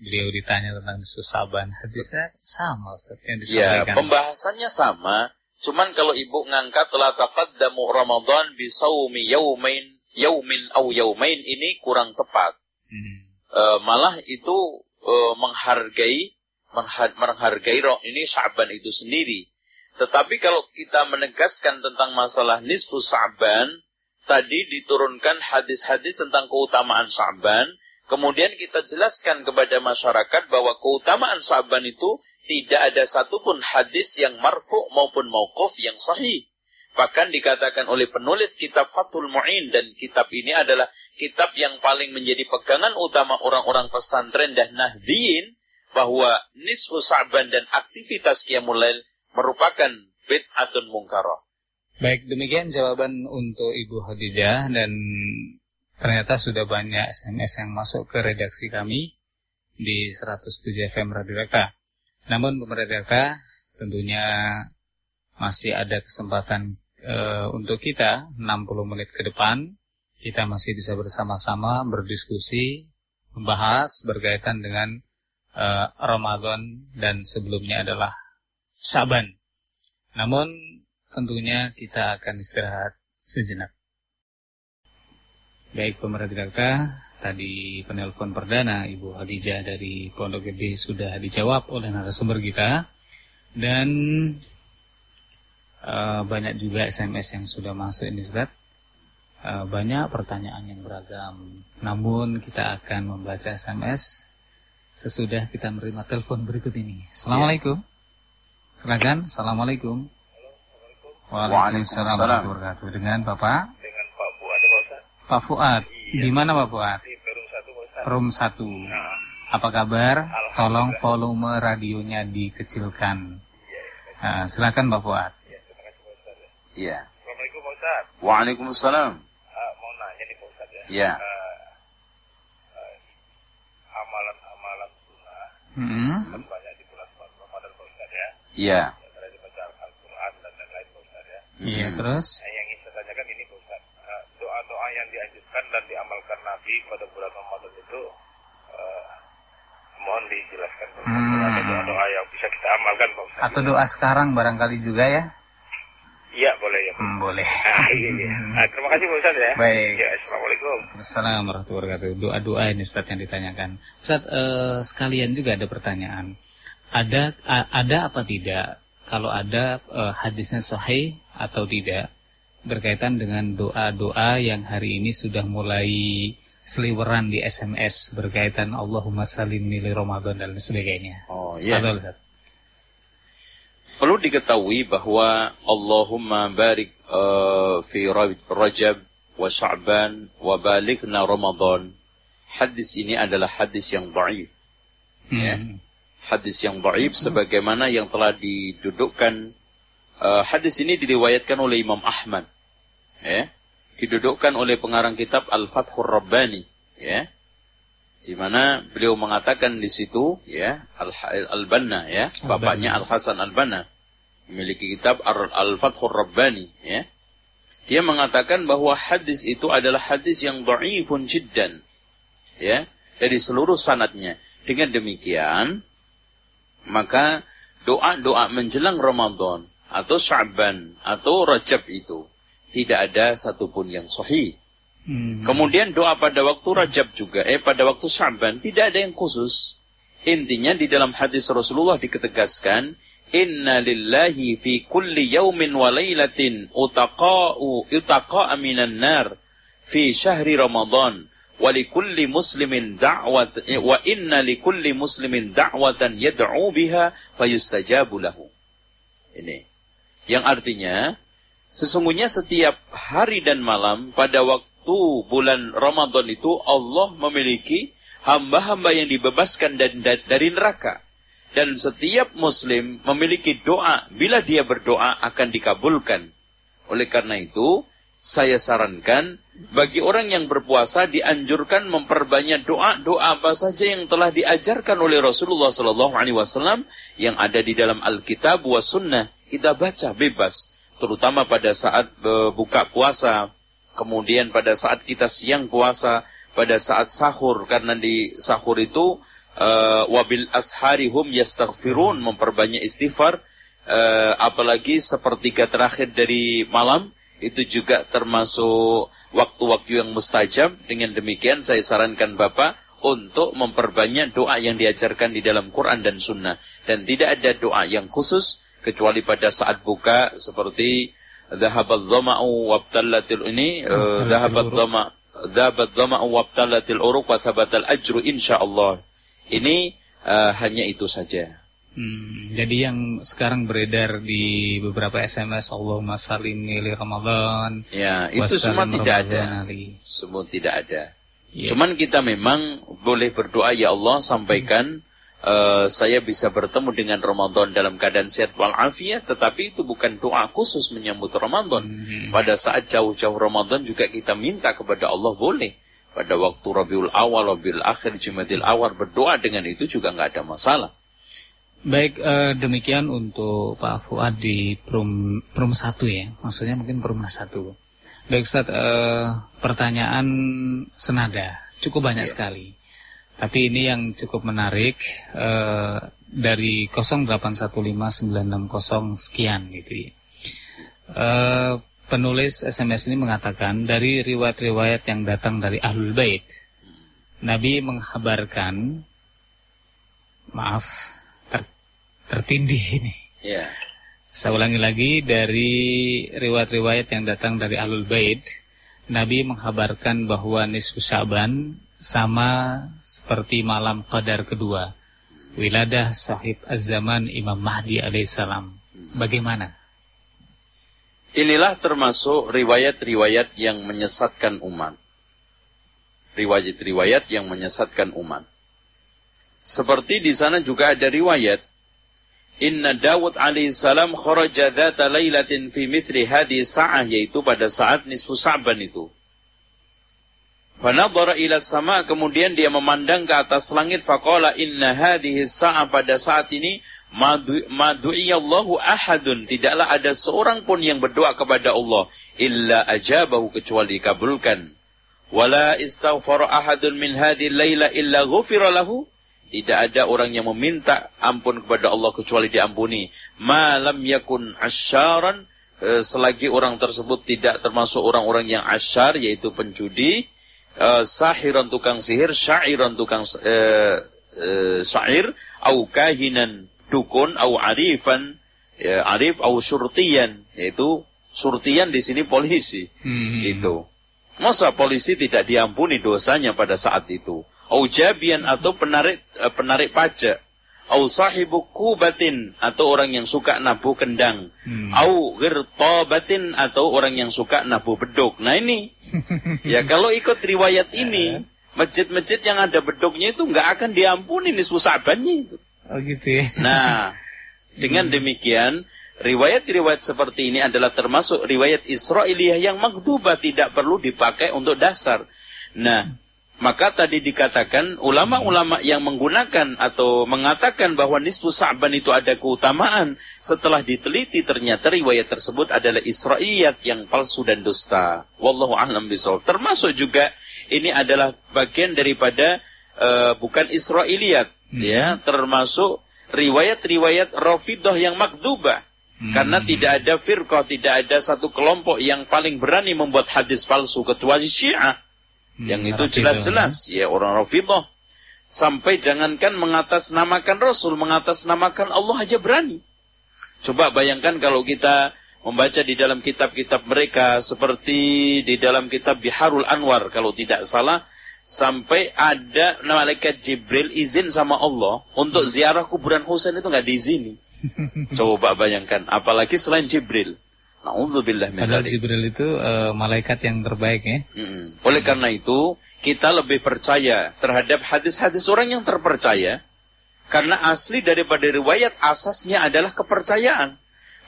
S1: beliau ditanya tentang Sa'ban. Hadisnya sama Ustaz yang
S2: ya, disampaikan. Ya, pembahasannya sama. Cuman kalau ibu ngangkat telah taqaddamu Ramadan bi saumi yaumain yaumin au yaumain ini kurang tepat. Hmm. E, malah itu uh, menghargai menghargai roh ini Sa'ban itu sendiri. Tetapi kalau kita menegaskan tentang masalah nisfu Sa'ban, tadi diturunkan hadis-hadis tentang keutamaan Sa'ban, kemudian kita jelaskan kepada masyarakat bahwa keutamaan Sa'ban itu tidak ada satupun hadis yang marfu maupun mauquf yang sahih. Bahkan dikatakan oleh penulis kitab Fathul Mu'in dan kitab ini adalah kitab yang paling menjadi pegangan utama orang-orang pesantren dan nahdiyin bahwa nisfu sa'ban dan aktivitas qiyamul lail merupakan bid'atun mungkarah.
S1: Baik, demikian jawaban untuk Ibu Khadijah dan ternyata sudah banyak SMS yang masuk ke redaksi kami di 107 FM Radio. Namun pemerintah tentunya masih ada kesempatan e, untuk kita 60 menit ke depan kita masih bisa bersama-sama berdiskusi membahas berkaitan dengan e, Ramadan dan sebelumnya adalah Syaban. Namun tentunya kita akan istirahat sejenak. Baik pemerintah tadi penelpon perdana Ibu Hadijah dari Pondok Gede sudah dijawab oleh narasumber kita dan uh, banyak juga SMS yang sudah masuk ini Ustaz. Uh, banyak pertanyaan yang beragam. Namun kita akan membaca SMS sesudah kita menerima telepon berikut ini. Assalamualaikum. Silakan. Assalamualaikum. Waalaikumsalam warahmatullahi wabarakatuh. Dengan Bapak?
S4: Dengan Pak Fuad, Pak Ustaz.
S1: Pak Fuad. Iya. Di mana Pak Fuad?
S4: Di Perum 1, Pak Ustaz.
S1: Perum 1. Nah. Apa kabar? Tolong volume radionya dikecilkan. Iya. Nah, silakan Pak Fuad.
S4: Iya, terima kasih Pak Ustaz.
S2: Iya.
S4: Assalamualaikum Pak Ustaz.
S2: Waalaikumsalam.
S4: Uh, mau nanya nih Pak Ustaz ya.
S2: Iya.
S4: Uh, uh, amalan-amalan sunnah.
S1: Mm -hmm.
S4: Banyak di bulan Ramadan Pak Ustaz ya.
S2: Iya.
S1: Iya, terus?
S4: Nah, yang ingin saya tanyakan ini Pak Ustaz. Uh, doa-doa yang dianjurkan dan diamalkan Nabi pada bulan Ramadan itu uh, mohon dijelaskan Pak. Hmm. Ada doa-doa yang bisa kita amalkan Pak Ustaz.
S1: Atau doa sekarang barangkali juga ya?
S4: Iya, boleh ya.
S1: Hmm, boleh.
S4: Ah, iya, iya. Nah, terima kasih Pak Ustaz ya.
S1: Baik.
S4: Ya, Assalamualaikum.
S1: Assalamualaikum warahmatullahi wabarakatuh. Doa-doa ini Ustaz yang ditanyakan. Ustaz, uh, sekalian juga ada pertanyaan. Ada ada apa tidak kalau ada uh, hadisnya sahih atau tidak berkaitan dengan doa-doa yang hari ini sudah mulai seliweran di SMS berkaitan Allahumma salim mili Ramadan dan sebagainya.
S2: Oh iya. Perlu diketahui bahwa Allahumma barik uh, fi Rajab wa Sya'ban wa balighna Ramadan. Hadis ini adalah hadis yang dhaif. Hmm. Ya. Hadis yang dhaif sebagaimana yang telah didudukkan Uh, hadis ini diriwayatkan oleh Imam Ahmad. Ya. Didudukkan oleh pengarang kitab Al-Fathur Rabbani. Ya. Di mana beliau mengatakan di situ ya Al-Banna ya, bapaknya Al-Hasan Al-Banna memiliki kitab Al-Fathur Rabbani ya. Dia mengatakan bahwa hadis itu adalah hadis yang dhaifun jiddan. Ya, dari seluruh sanatnya. Dengan demikian, maka doa-doa menjelang Ramadan atau Sya'ban atau Rajab itu tidak ada satupun yang sahih. Hmm. Kemudian doa pada waktu Rajab juga, eh pada waktu Sya'ban tidak ada yang khusus. Intinya di dalam hadis Rasulullah diketegaskan, Inna lillahi fi kulli yaumin wa laylatin utaqa'u utaqa'a minan nar fi syahri Ramadan wa likulli muslimin da'wat wa inna likulli muslimin da'watan yad'u biha fayustajabu lahu. Ini. Yang artinya, sesungguhnya setiap hari dan malam pada waktu bulan Ramadan itu Allah memiliki hamba-hamba yang dibebaskan dari neraka. Dan setiap muslim memiliki doa, bila dia berdoa akan dikabulkan. Oleh karena itu, saya sarankan bagi orang yang berpuasa dianjurkan memperbanyak doa-doa apa saja yang telah diajarkan oleh Rasulullah Sallallahu Alaihi Wasallam yang ada di dalam Alkitab wa Sunnah kita baca bebas, terutama pada saat e, buka puasa, kemudian pada saat kita siang puasa, pada saat sahur karena di sahur itu e, wabil asharihum yastaghfirun memperbanyak istighfar e, apalagi sepertiga terakhir dari malam itu juga termasuk waktu-waktu yang mustajab. Dengan demikian saya sarankan Bapak untuk memperbanyak doa yang diajarkan di dalam Quran dan Sunnah. Dan tidak ada doa yang khusus kecuali pada saat buka seperti dhahabat dhama'u wabtallatil ini dhahabat dhama dhahabat dhama'u wabtallatil uruq wa thabatal ajru insyaallah. Ini uh, hanya itu saja.
S1: Hmm, jadi yang sekarang beredar di beberapa SMS Allahumma salim li Ramadan.
S2: Ya, itu semua tidak ada. Semua tidak ada. Ya. Cuman kita memang boleh berdoa ya Allah sampaikan uh, saya bisa bertemu dengan Ramadan dalam keadaan sehat walafiat, tetapi itu bukan doa khusus menyambut Ramadan. Hmm. Pada saat jauh-jauh Ramadan juga kita minta kepada Allah boleh. Pada waktu Rabiul Awal, Rabiul Akhir, Jumadil Awal berdoa dengan itu juga nggak ada masalah.
S1: Baik, uh, demikian untuk Pak Fuad di Prum Prum satu ya, maksudnya mungkin Prum satu. Baik Ustaz, uh, pertanyaan senada, cukup banyak ya. sekali. Tapi ini yang cukup menarik uh, dari 0815960 sekian gitu ya. Uh, penulis SMS ini mengatakan dari riwayat-riwayat yang datang dari Ahlul Bait Nabi menghabarkan maaf ter, tertindih ini.
S2: Ya.
S1: Saya ulangi lagi dari riwayat-riwayat yang datang dari Ahlul Bait, Nabi menghabarkan bahwa nisfu Syaban sama seperti malam Qadar kedua. Wiladah sahib az-zaman Imam Mahdi alaihissalam. Bagaimana?
S2: Inilah termasuk riwayat-riwayat yang menyesatkan umat. Riwayat-riwayat yang menyesatkan umat. Seperti di sana juga ada riwayat Inna Dawud alaihissalam kharaja dhata laylatin fi mithri hadi sa'ah yaitu pada saat nisfu Sa'ban itu. Fanadhara ila sama kemudian dia memandang ke atas langit faqala inna hadhihi sa'ah pada saat ini madu'iyallahu ahadun. Tidaklah ada seorang pun yang berdoa kepada Allah illa ajabahu kecuali dikabulkan. Wala istaghfara ahadun min hadhihi laila illa ghufira lahu. Tidak ada orang yang meminta ampun kepada Allah kecuali diampuni. Malam yakun asyaran eh, selagi orang tersebut tidak termasuk orang-orang yang asyar yaitu penjudi, eh, sahiran tukang sihir, syairan tukang uh, uh, syair, au kahinan dukun, au arifan, ya, arif, au surtian, yaitu surtian di sini polisi. Hmm. Itu. Masa polisi tidak diampuni dosanya pada saat itu? au jabian atau penarik uh, penarik pajak au sahibu kubatin atau orang yang suka nabuh kendang. Hmm. au ghirtabatin atau orang yang suka nabuh beduk. Nah ini. Ya kalau ikut riwayat ini masjid-masjid yang ada beduknya itu nggak akan diampuni nih susabannya itu.
S1: Oh gitu ya.
S2: Nah dengan hmm. demikian riwayat-riwayat seperti ini adalah termasuk riwayat Israiliyah yang magdubah tidak perlu dipakai untuk dasar. Nah maka tadi dikatakan ulama-ulama yang menggunakan atau mengatakan bahwa nisfu Sa'ban itu ada keutamaan. Setelah diteliti ternyata riwayat tersebut adalah Isra'iyat yang palsu dan dusta. Wallahu a'lam bishawab. Termasuk juga ini adalah bagian daripada uh, bukan Isra'iliyat. Hmm. Ya, termasuk riwayat-riwayat Rafidah yang makdubah. Hmm. Karena tidak ada firqah, tidak ada satu kelompok yang paling berani membuat hadis palsu kecuali Syiah. Hmm, yang itu jelas-jelas ya orang Rafidah. Sampai jangankan mengatasnamakan Rasul, mengatasnamakan Allah aja berani. Coba bayangkan kalau kita membaca di dalam kitab-kitab mereka seperti di dalam kitab Biharul Anwar kalau tidak salah sampai ada malaikat Jibril izin sama Allah untuk ziarah kuburan Husain itu nggak diizini. Coba bayangkan, apalagi selain Jibril.
S1: Nauzubillah min Padahal Jibril itu uh, malaikat yang terbaik ya.
S2: Hmm. Oleh karena itu, kita lebih percaya terhadap hadis-hadis orang yang terpercaya karena asli daripada riwayat asasnya adalah kepercayaan.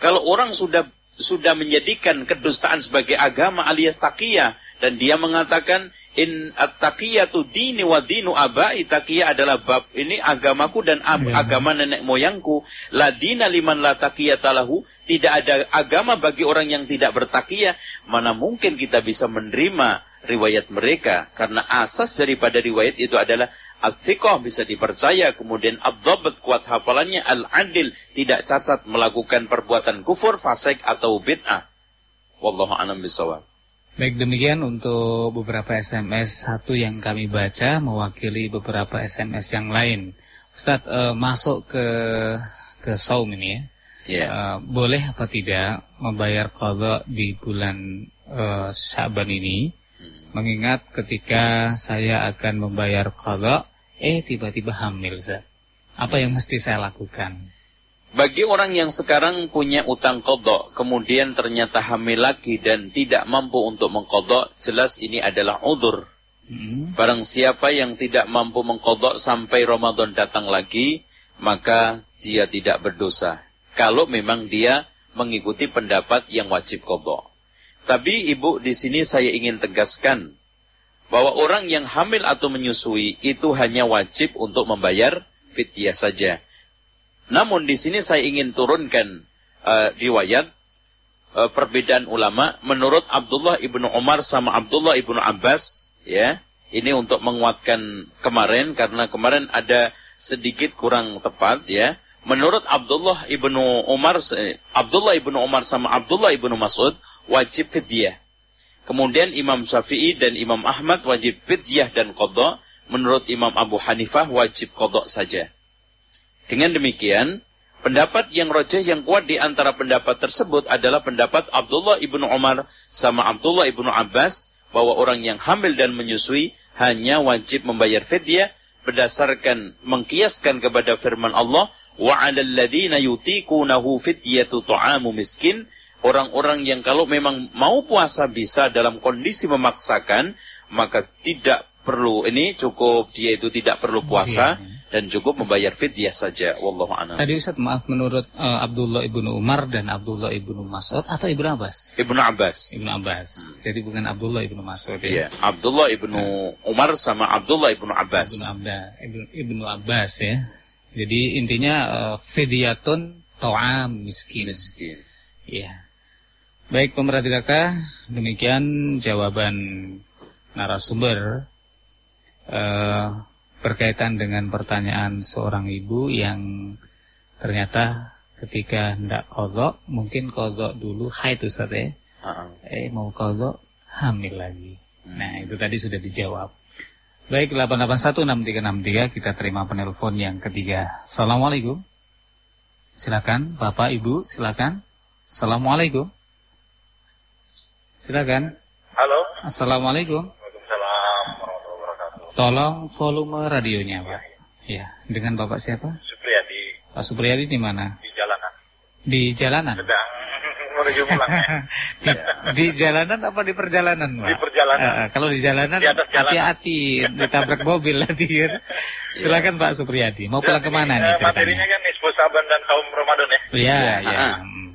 S2: Kalau orang sudah sudah menjadikan kedustaan sebagai agama alias taqiyah dan dia mengatakan in at-taqiyatu dini wa dinu abai taqiyah adalah bab ini agamaku dan ab, ya. agama nenek moyangku la dina liman la taqiyata lahu tidak ada agama bagi orang yang tidak bertakiyah mana mungkin kita bisa menerima riwayat mereka karena asas daripada riwayat itu adalah Al-Thiqah bisa dipercaya, kemudian Abdabat kuat hafalannya, Al-Adil tidak cacat melakukan perbuatan kufur, fasik atau bid'ah. Wallahu a'lam bishawab.
S1: Baik demikian untuk beberapa SMS satu yang kami baca mewakili beberapa SMS yang lain. Ustadz uh, masuk ke ke saum ini ya. Yeah. Iya. Uh, boleh apa tidak membayar qadha di bulan uh, Syaban ini? Hmm. Mengingat ketika saya akan membayar qadha, eh tiba-tiba hamil, Ustaz. Apa yang mesti saya lakukan?
S2: Bagi orang yang sekarang punya utang kodok, kemudian ternyata hamil lagi dan tidak mampu untuk mengkodok, jelas ini adalah udur. Hmm. Barang siapa yang tidak mampu mengkodok sampai Ramadan datang lagi, maka dia tidak berdosa. Kalau memang dia mengikuti pendapat yang wajib kodok. Tapi ibu di sini saya ingin tegaskan bahwa orang yang hamil atau menyusui itu hanya wajib untuk membayar fidyah saja namun di sini saya ingin turunkan uh, riwayat uh, perbedaan ulama menurut Abdullah ibnu Umar sama Abdullah ibnu Abbas ya. Ini untuk menguatkan kemarin karena kemarin ada sedikit kurang tepat ya. Menurut Abdullah ibnu Umar Abdullah ibnu Umar sama Abdullah ibnu Mas'ud wajib fidyah. Kemudian Imam Syafi'i dan Imam Ahmad wajib fidyah dan qadha. Menurut Imam Abu Hanifah wajib kodok saja. Dengan demikian, pendapat yang rojah yang kuat di antara pendapat tersebut adalah pendapat Abdullah ibnu Umar sama Abdullah ibnu Abbas bahwa orang yang hamil dan menyusui hanya wajib membayar fidyah berdasarkan mengkiaskan kepada firman Allah wa 'alal ladzina yutiqunahu fidyatu ta'amu miskin orang-orang yang kalau memang mau puasa bisa dalam kondisi memaksakan maka tidak perlu ini cukup dia itu tidak perlu puasa iya, iya. Dan cukup membayar fidyah saja wallahu a'lam.
S1: Tadi Ustaz maaf menurut uh, Abdullah ibnu Umar dan Abdullah ibnu Mas'ud atau Ibnu Abbas?
S2: Ibnu Abbas.
S1: Ibnu Abbas. Hmm. Jadi bukan Abdullah ibnu Mas'ud
S2: ya. Iya, Abdullah ibnu hmm. Umar sama Abdullah ibnu Abbas.
S1: Ibnu Abbas, ibnu, ibnu Abbas ya. Jadi intinya uh, fidyatun ta'am miskin.
S2: Miskin.
S1: Iya. Baik pemerhati demikian jawaban narasumber uh, berkaitan dengan pertanyaan seorang ibu yang ternyata ketika hendak kodok, mungkin kodok dulu haid Ustaz ya. Uh -uh. Eh mau kodok hamil lagi. Hmm. Nah itu tadi sudah dijawab. Baik 8816363 kita terima penelpon yang ketiga. Assalamualaikum. Silakan Bapak Ibu silakan. Assalamualaikum. Silakan.
S4: Halo.
S1: Assalamualaikum. Tolong volume radionya, Pak. Ya, dengan Bapak siapa?
S4: Supriyadi.
S1: Pak Supriyadi di mana?
S4: Di jalanan.
S1: Di jalanan?
S4: Sedang menuju pulang.
S1: di, di jalanan apa di perjalanan, Pak?
S4: Di perjalanan.
S1: Uh, kalau di jalanan hati-hati ditabrak mobil nanti ya. Silakan Pak Supriyadi. Mau pulang ke mana nih?
S4: Uh, materinya kan Nisbu Saban dan kaum Ramadan ya.
S1: Iya, iya.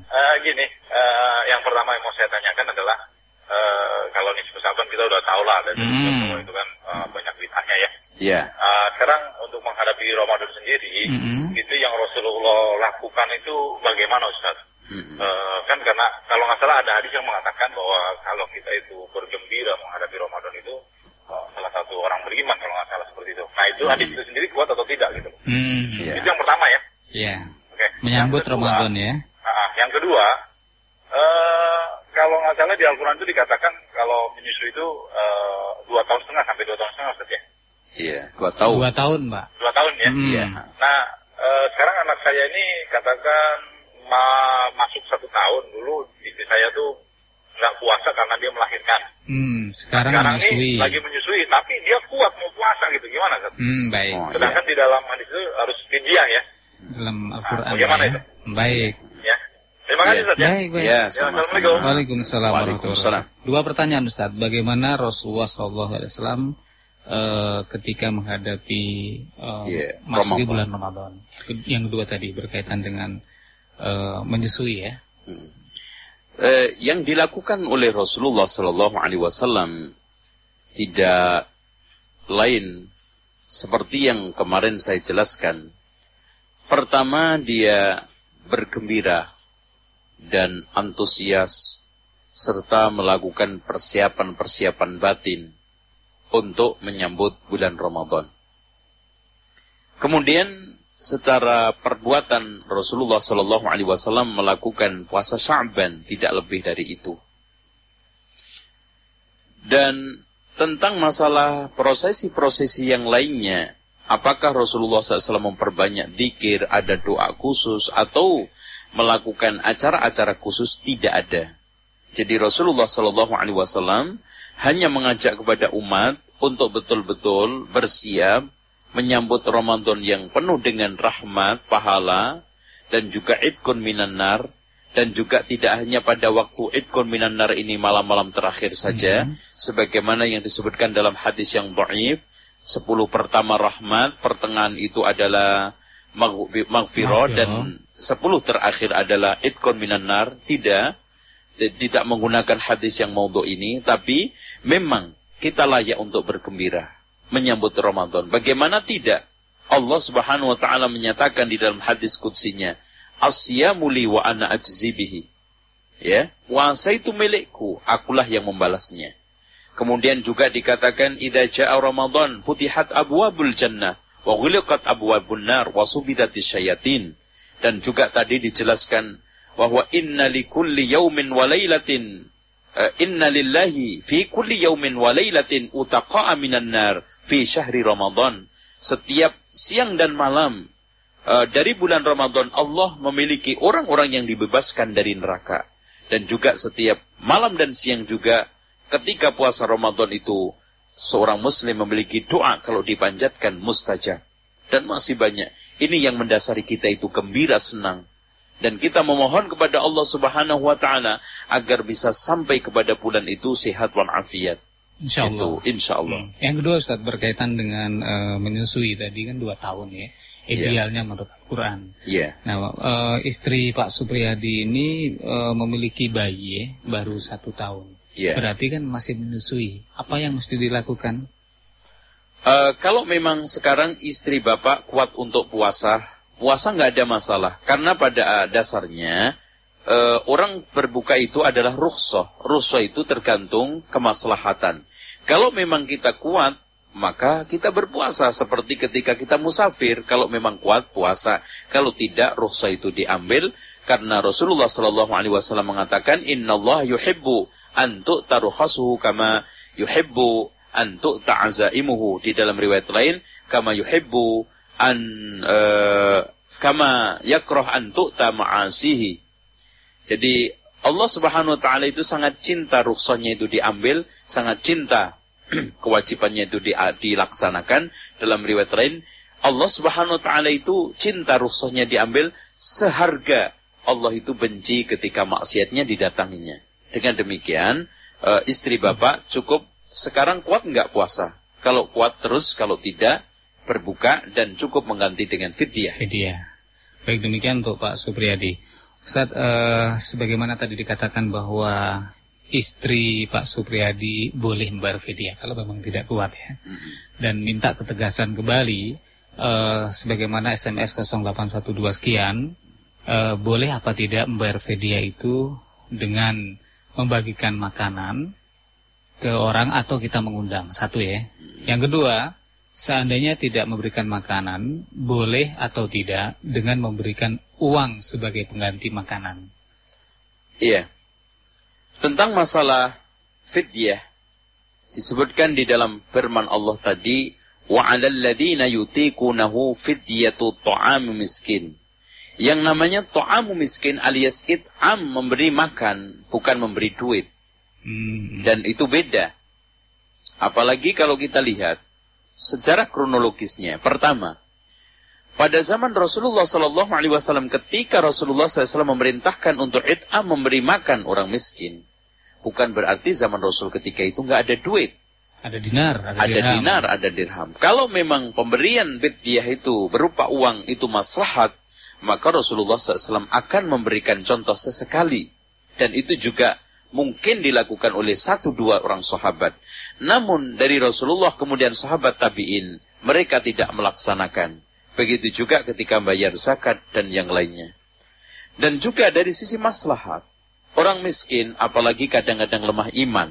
S4: Uh, gini, uh, yang pertama yang mau saya tanyakan adalah uh, kalau Nisbu Saban kita udah tahu lah dan hmm. itu kan uh, banyak bid'ahnya ya.
S2: Iya. Yeah.
S4: Uh, sekarang untuk menghadapi Ramadan sendiri, mm -hmm. itu yang Rasulullah lakukan itu bagaimana Ustaz? Mm -hmm. uh, kan karena kalau nggak salah ada hadis yang mengatakan bahwa kalau kita itu bergembira menghadapi Ramadan itu uh, salah satu orang beriman kalau nggak salah seperti itu. Nah itu mm -hmm. hadis itu sendiri kuat atau tidak gitu?
S1: Mm, yeah.
S4: Itu yang pertama ya.
S1: Iya. Yeah. Oke. Okay. Menyambut kedua, Ramadan ya.
S4: Uh, yang kedua, uh, kalau nggak salah di Al-Quran itu dikatakan kalau menyusui itu uh, dua tahun setengah sampai dua tahun setengah Ustaz ya?
S2: Iya, dua tahun.
S1: Dua tahun, Mbak.
S4: Dua tahun ya?
S1: Hmm. Iya.
S4: Nah, uh, sekarang anak saya ini katakan ma masuk satu tahun dulu istri saya tuh nggak puasa karena dia melahirkan.
S1: Hmm, sekarang,
S4: sekarang
S1: menyusui.
S4: Ini lagi menyusui, tapi dia kuat mau puasa gitu. Gimana, Ustaz?
S1: Hmm, baik. Oh,
S4: Sedangkan iya. di dalam hadis itu harus fidyah ya.
S1: Dalam Al-Quran. Nah,
S4: bagaimana
S1: ya?
S4: itu?
S1: Baik.
S4: Terima kasih Ustaz ya.
S1: Baik, baik. Ya,
S4: Assalamualaikum.
S1: Waalaikumsalam Waalaikumsalam. Dua pertanyaan Ustaz. Bagaimana Rasulullah SAW uh, ketika menghadapi uh, yeah, masuk bulan Ramadan? Yang kedua tadi berkaitan dengan uh, menyusui ya. Hmm.
S2: Uh, yang dilakukan oleh Rasulullah Sallallahu Alaihi Wasallam tidak lain seperti yang kemarin saya jelaskan. Pertama dia bergembira dan antusias serta melakukan persiapan-persiapan batin untuk menyambut bulan Ramadan. Kemudian secara perbuatan Rasulullah Shallallahu Alaihi Wasallam melakukan puasa Sya'ban tidak lebih dari itu. Dan tentang masalah prosesi-prosesi yang lainnya, apakah Rasulullah SAW memperbanyak dikir, ada doa khusus, atau melakukan acara-acara khusus tidak ada. Jadi Rasulullah Shallallahu Alaihi Wasallam hanya mengajak kepada umat untuk betul-betul bersiap menyambut Ramadan yang penuh dengan rahmat, pahala, dan juga idkun minan nar, dan juga tidak hanya pada waktu idkun minan nar ini malam-malam terakhir saja, mm -hmm. sebagaimana yang disebutkan dalam hadis yang dhaif, sepuluh pertama rahmat, pertengahan itu adalah maghfirah dan sepuluh terakhir adalah itkon minan nar. Tidak. Tidak menggunakan hadis yang maudhu ini. Tapi memang kita layak untuk bergembira. Menyambut Ramadan. Bagaimana tidak? Allah subhanahu wa ta'ala menyatakan di dalam hadis kudsinya. Asyamuli wa ana ajzibihi. Ya. Puasa itu milikku. Akulah yang membalasnya. Kemudian juga dikatakan. Ida ja'a Ramadan. Putihat abwabul jannah. Wa ghuliqat abwabun nar. Wa syayatin dan juga tadi dijelaskan bahwa inna likulli yaumin wa lailatin inna lillahi fi kulli yaumin wa lailatin utaqa'a minan nar fi syahri Ramadan. Setiap siang dan malam uh, dari bulan Ramadan Allah memiliki orang-orang yang dibebaskan dari neraka. Dan juga setiap malam dan siang juga ketika puasa Ramadan itu seorang muslim memiliki doa kalau dipanjatkan mustajab. Dan masih banyak. Ini yang mendasari kita itu gembira senang dan kita memohon kepada Allah Subhanahu wa taala agar bisa sampai kepada bulan itu sehat walafiat.
S1: Insya Allah. Itu,
S2: insya Allah. Hmm.
S1: Yang kedua Ustaz berkaitan dengan uh, menyusui tadi kan dua tahun ya. Idealnya yeah. menurut Al-Quran.
S2: Yeah.
S1: Nah, uh, istri Pak Supriyadi ini uh, memiliki bayi ya, baru satu tahun. Yeah. Berarti kan masih menyusui. Apa yang mesti dilakukan?
S2: Uh, kalau memang sekarang istri Bapak kuat untuk puasa, puasa nggak ada masalah. Karena pada uh, dasarnya uh, orang berbuka itu adalah rukhsah. Rukhsah itu tergantung kemaslahatan. Kalau memang kita kuat, maka kita berpuasa seperti ketika kita musafir. Kalau memang kuat puasa, kalau tidak rukhsah itu diambil karena Rasulullah Shallallahu Alaihi Wasallam mengatakan Inna Allah yuhibbu antuk taruhasuhu kama yuhibbu antuk ta'azaimuhu di dalam riwayat lain kama yuhibbu an uh, kama yakroh antuk ta ma'asihi. Jadi Allah Subhanahu wa taala itu sangat cinta rukhsahnya itu diambil, sangat cinta kewajibannya itu di, dilaksanakan dalam riwayat lain Allah Subhanahu wa taala itu cinta rukhsahnya diambil seharga Allah itu benci ketika maksiatnya didatanginya. Dengan demikian, uh, istri bapak cukup sekarang kuat nggak puasa? Kalau kuat terus, kalau tidak, berbuka dan cukup mengganti dengan fidyah.
S1: Fidyah. Baik demikian untuk Pak Supriyadi. Ustaz, uh, sebagaimana tadi dikatakan bahwa istri Pak Supriyadi boleh membayar fidyah kalau memang tidak kuat ya. Dan minta ketegasan kembali uh, sebagaimana SMS 0812 sekian uh, boleh apa tidak membayar fidyah itu dengan membagikan makanan ke orang atau kita mengundang. Satu ya. Yang kedua, seandainya tidak memberikan makanan, boleh atau tidak dengan memberikan uang sebagai pengganti makanan.
S2: Iya. Tentang masalah fidyah disebutkan di dalam firman Allah tadi wa 'alal ladina yutiqunahu fidyatu ta'am miskin. Yang namanya ta'amu miskin alias it'am memberi makan, bukan memberi duit. Hmm. Dan itu beda. Apalagi kalau kita lihat sejarah kronologisnya. Pertama, pada zaman Rasulullah Sallallahu Alaihi Wasallam, ketika Rasulullah SAW memerintahkan untuk it'am memberi makan orang miskin, bukan berarti zaman Rasul ketika itu nggak ada duit.
S1: Ada dinar,
S2: ada, ada dirham. dinar, ada dirham. Kalau memang pemberian bidyah itu berupa uang itu maslahat, maka Rasulullah SAW akan memberikan contoh sesekali. Dan itu juga mungkin dilakukan oleh satu dua orang sahabat. Namun dari Rasulullah kemudian sahabat tabi'in, mereka tidak melaksanakan. Begitu juga ketika bayar zakat dan yang lainnya. Dan juga dari sisi maslahat, orang miskin apalagi kadang-kadang lemah iman.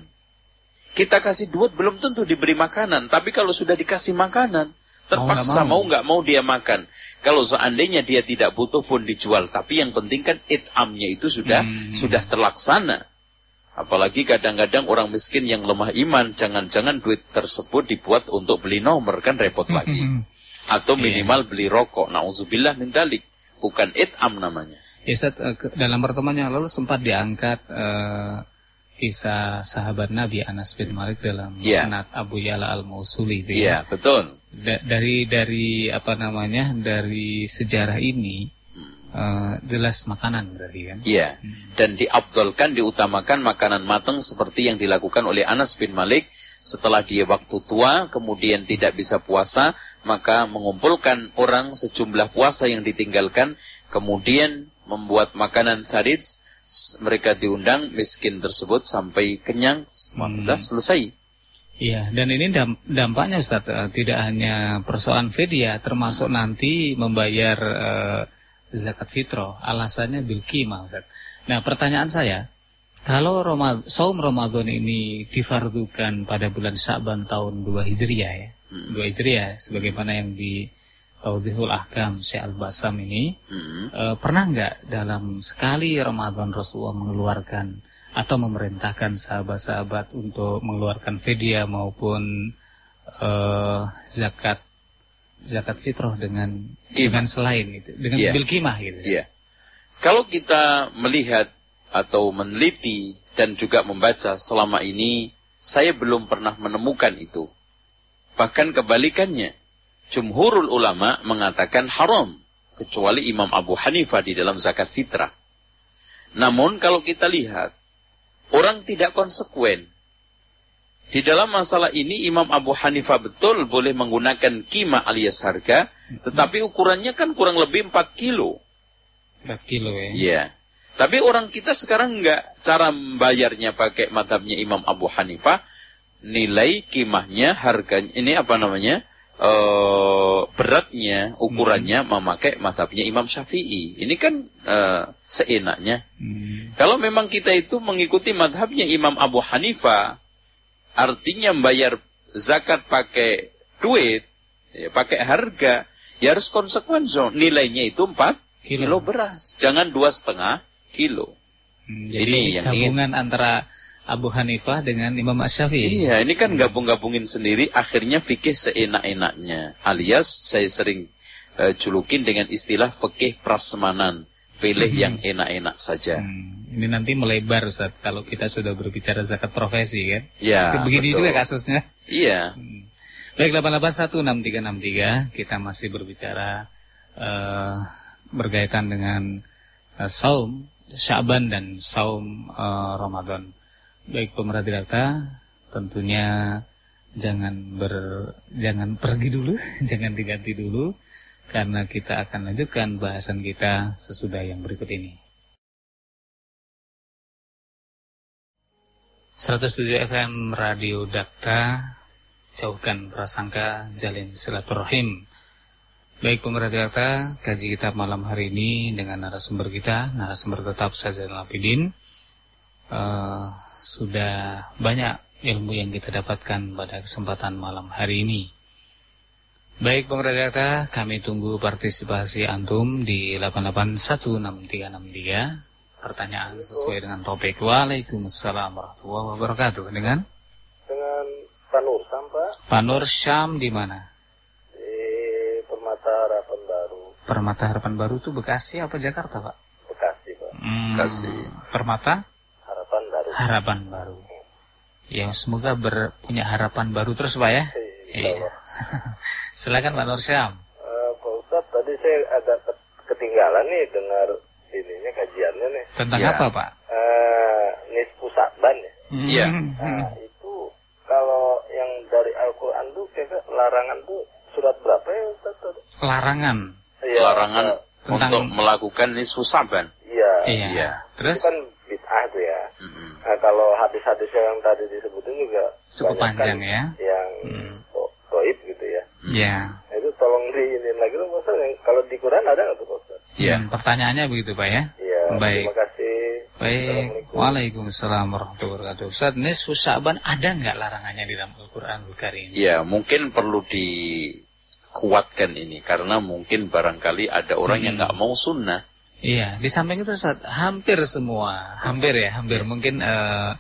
S2: Kita kasih duit belum tentu diberi makanan, tapi kalau sudah dikasih makanan, terpaksa mau nggak mau. mau dia makan. Kalau seandainya dia tidak butuh pun dijual, tapi yang penting kan itamnya itu sudah hmm. sudah terlaksana. Apalagi kadang-kadang orang miskin yang lemah iman, jangan-jangan duit tersebut dibuat untuk beli nomor, kan repot lagi. Atau iya. minimal yeah. beli rokok. Nauzubillah min dalik. Bukan it'am namanya.
S1: Ya, Ustaz, eh, dalam pertemuan yang lalu sempat diangkat uh, kisah sahabat Nabi Anas bin Malik dalam yeah. sanad Abu Yala al-Mausuli.
S2: Ya. Iya, yeah, betul.
S1: Da dari dari apa namanya? Dari sejarah ini uh, jelas makanan berarti kan?
S2: Iya. Hmm. Dan diabdolkan, diutamakan makanan matang seperti yang dilakukan oleh Anas bin Malik setelah dia waktu tua kemudian tidak bisa puasa maka mengumpulkan orang sejumlah puasa yang ditinggalkan kemudian membuat makanan sadid mereka diundang miskin tersebut sampai kenyang hmm. sudah selesai.
S1: Iya, dan ini dampaknya Ustaz eh, tidak hanya persoalan fidyah termasuk nanti membayar uh, zakat fitrah. Alasannya bil qimah, Nah, pertanyaan saya, kalau Romad saum Ramadan ini difardukan pada bulan Sa'ban tahun 2 Hijriah ya. Hmm. 2 Hijriah sebagaimana yang di Taudihul Ahkam Syekh Al-Basam ini hmm. e, pernah nggak dalam sekali Ramadan Rasulullah mengeluarkan atau memerintahkan sahabat-sahabat untuk mengeluarkan fidyah maupun uh, zakat zakat fitrah dengan Kimah. dengan selain itu, dengan yeah. bil kimah gitu.
S2: Iya. Yeah. Kalau kita melihat atau meneliti dan juga membaca selama ini saya belum pernah menemukan itu. Bahkan kebalikannya, jumhurul ulama mengatakan haram kecuali Imam Abu Hanifah di dalam zakat fitrah. Namun kalau kita lihat orang tidak konsekuen di dalam masalah ini Imam Abu Hanifah betul boleh menggunakan kima alias harga, tetapi ukurannya kan kurang lebih 4 kilo.
S1: 4 kilo ya?
S2: Iya. Tapi orang kita sekarang enggak. Cara membayarnya pakai madhabnya Imam Abu Hanifah, nilai kimahnya, harganya, ini apa namanya? Uh, beratnya, ukurannya hmm. memakai madhabnya Imam Syafi'i. Ini kan uh, seenaknya. Hmm. Kalau memang kita itu mengikuti madhabnya Imam Abu Hanifah, artinya membayar zakat pakai duit, ya, pakai harga, ya harus konsekuensi. Nilainya itu 4 kilo, kilo beras, jangan dua setengah kilo.
S1: Hmm, jadi ini yang gabungan ingin. antara Abu Hanifah dengan Imam Asyafi'i.
S2: Iya, ini kan gabung-gabungin sendiri, akhirnya fikih seenak-enaknya. Alias saya sering uh, julukin dengan istilah fikih prasmanan. Pilih hmm. yang enak-enak saja. Hmm.
S1: Ini nanti melebar Ustaz kalau kita sudah berbicara zakat profesi kan.
S2: Iya.
S1: Begini betul. juga kasusnya.
S2: Iya.
S1: Hmm. Baik 8816363 kita masih berbicara uh, berkaitan dengan uh, saum Syaban dan saum uh, Ramadan. Baik pemerhati data tentunya jangan ber jangan pergi dulu, jangan diganti dulu karena kita akan lanjutkan bahasan kita sesudah yang berikut ini. 107 FM Radio Dakta Jauhkan prasangka Jalin silaturahim. Baik pemerhati Dakta Kaji kita malam hari ini Dengan narasumber kita Narasumber tetap saja Lapidin uh, Sudah banyak ilmu yang kita dapatkan Pada kesempatan malam hari ini Baik pemerhati data, kami tunggu partisipasi antum di 8816363. Pertanyaan sesuai dengan topik. Waalaikumsalam warahmatullahi wabarakatuh. Dengan?
S5: Dengan Panur Syam, Pak.
S1: Panur Syam di mana?
S5: Di Permata Harapan Baru.
S1: Permata Harapan Baru itu Bekasi apa Jakarta, Pak?
S5: Bekasi, Pak.
S1: Hmm, Bekasi. Permata?
S5: Harapan Baru.
S1: Harapan Baru. Ya, semoga berpunya harapan baru terus, Pak ya. Iya. Silakan Pak Nur Syam.
S5: Uh, Pak Ustadz, tadi saya agak ketinggalan nih dengar ininya kajiannya nih.
S1: Tentang ya. apa Pak?
S5: Uh, Nisfu Sakban ya.
S1: Hmm. Iya.
S5: Nah, itu kalau yang dari Al-Quran tuh kira larangan tuh surat berapa ya Ustadz?
S2: Larangan? Ya, larangan uh, tentang... untuk melakukan nisfu saban.
S5: Iya.
S1: Iya. Ya. Terus?
S5: Itu kan bid'ah tuh ya. Mm -hmm. Nah kalau hadis-hadis yang tadi disebutin juga
S1: cukup panjang kan ya.
S5: Yang mm. Ya.
S1: Iya.
S5: Nah, itu tolong di ini lagi tuh Ustaz kalau di Quran ada nggak tuh Ustaz?
S1: Iya. Hmm, pertanyaannya begitu Pak ya.
S5: Iya.
S1: Baik.
S5: Terima kasih.
S1: Baik. Waalaikumsalam warahmatullahi wabarakatuh. Ustaz, nisfu Sya'ban ada nggak larangannya di dalam Al-Qur'an Karim?
S2: Iya, mungkin perlu dikuatkan ini karena mungkin barangkali ada orang hmm. yang nggak mau sunnah.
S1: Iya, di samping itu Ustaz, hampir semua, hampir ya, hampir mungkin uh,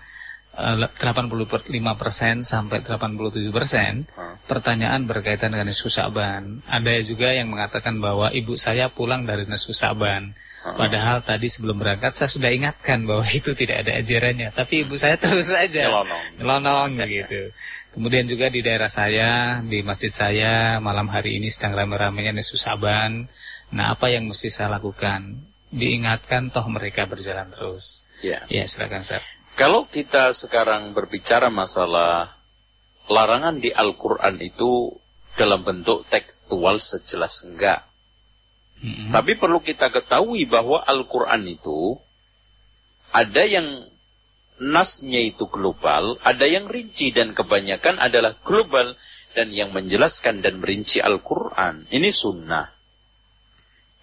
S1: 85% sampai 87% hmm. pertanyaan berkaitan dengan nisfu Sa'ban. Ada juga yang mengatakan bahwa ibu saya pulang dari nisfu Sa'ban. Hmm. Padahal tadi sebelum berangkat saya sudah ingatkan bahwa itu tidak ada ajarannya, tapi ibu saya terus saja
S2: melonong
S1: gitu. Kemudian juga di daerah saya, di masjid saya malam hari ini sedang ramai-ramainya nisfu Sa'ban. Nah, apa yang mesti saya lakukan? Diingatkan toh mereka berjalan terus.
S2: Ya,
S1: ya silakan Ustaz.
S2: Kalau kita sekarang berbicara masalah larangan di Al-Quran itu dalam bentuk tekstual sejelas enggak. Mm-hmm. Tapi perlu kita ketahui bahwa Al-Quran itu ada yang nasnya itu global, ada yang rinci dan kebanyakan adalah global dan yang menjelaskan dan merinci Al-Quran. Ini sunnah.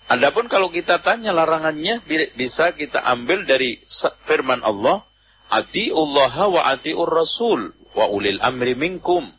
S2: Adapun kalau kita tanya larangannya bisa kita ambil dari firman Allah Allah wa ati'ur rasul wa ulil amri minkum.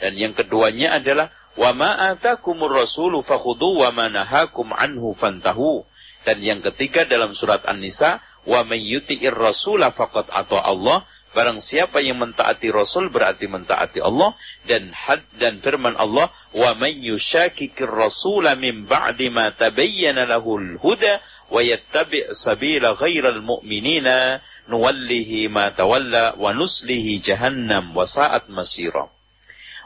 S2: Dan yang keduanya adalah wa ma atakumur rasulu fakhudhu wa ma nahakum anhu fantahu. Dan yang ketiga dalam surat An-Nisa Wa man yuti'ir rasula faqad ata Allah. Barang siapa yang mentaati Rasul berarti mentaati Allah dan had dan firman Allah wa man yushakikir rasula min ba'di ma tabayyana lahul huda wa yattabi' sabila ghairal mu'minina nuwallihi ma tawalla wa nuslihi jahannam wa sa'at masira.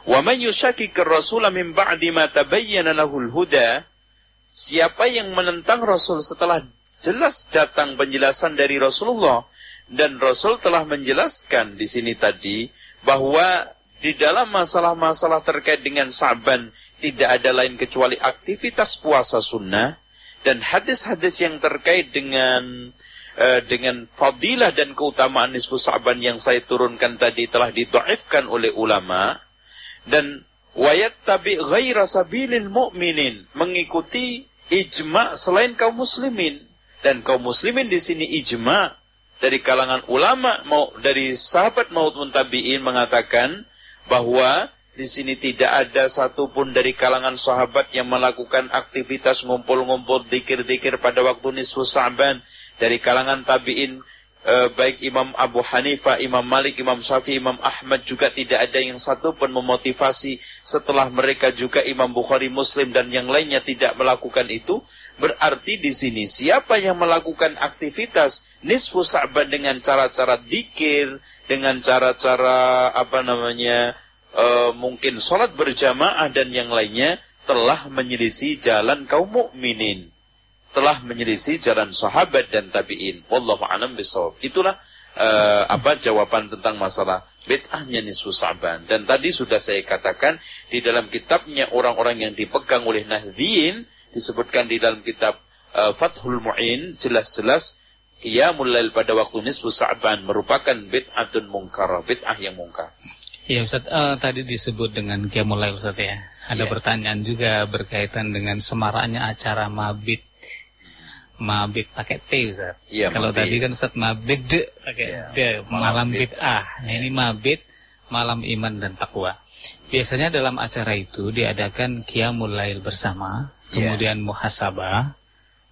S2: Wa man yushakikir rasula min ba'di ma tabayyana lahul huda siapa yang menentang Rasul setelah jelas datang penjelasan dari Rasulullah dan Rasul telah menjelaskan di sini tadi bahwa di dalam masalah-masalah terkait dengan Sa'ban tidak ada lain kecuali aktivitas puasa sunnah dan hadis-hadis yang terkait dengan dengan fadilah dan keutamaan nisfu Sa'ban yang saya turunkan tadi telah didoifkan oleh ulama. Dan wayat tabi ghaira sabilil mu'minin. Mengikuti ijma selain kaum muslimin. Dan kaum muslimin di sini ijma dari kalangan ulama mau dari sahabat maupun tabi'in mengatakan bahwa di sini tidak ada satupun dari kalangan sahabat yang melakukan aktivitas ngumpul-ngumpul dikir-dikir pada waktu nisfu Sa'ban dari kalangan tabi'in eh, baik Imam Abu Hanifah, Imam Malik, Imam Syafi'i, Imam Ahmad juga tidak ada yang satu pun memotivasi setelah mereka juga Imam Bukhari, Muslim dan yang lainnya tidak melakukan itu. Berarti di sini siapa yang melakukan aktivitas nisfu sa'ban dengan cara-cara dikir, dengan cara-cara apa namanya uh, mungkin sholat berjamaah dan yang lainnya telah menyelisih jalan kaum mukminin telah menyelisih jalan sahabat dan tabi'in. Wallahu a'lam bishawab. Itulah uh, apa jawaban tentang masalah bid'ahnya nisfu Sa'ban. Dan tadi sudah saya katakan di dalam kitabnya orang-orang yang dipegang oleh Nahdien disebutkan di dalam kitab uh, Fathul Mu'in jelas-jelas ia mulai pada waktu nisfu Sa'ban merupakan bid'atun mungkar, bid'ah yang mungkar.
S1: Iya Ustaz, uh, tadi disebut dengan Qiyamul Ustaz ya. Ada ya. pertanyaan juga berkaitan dengan semaraknya acara mabit mabit pakai T Ustaz. Ya, Kalau tadi kan Ustaz mabit de pakai ya, D, malam bid'ah. Nah ini mabit malam iman dan takwa. Biasanya dalam acara itu diadakan qiyamul lail bersama, ya. kemudian muhasabah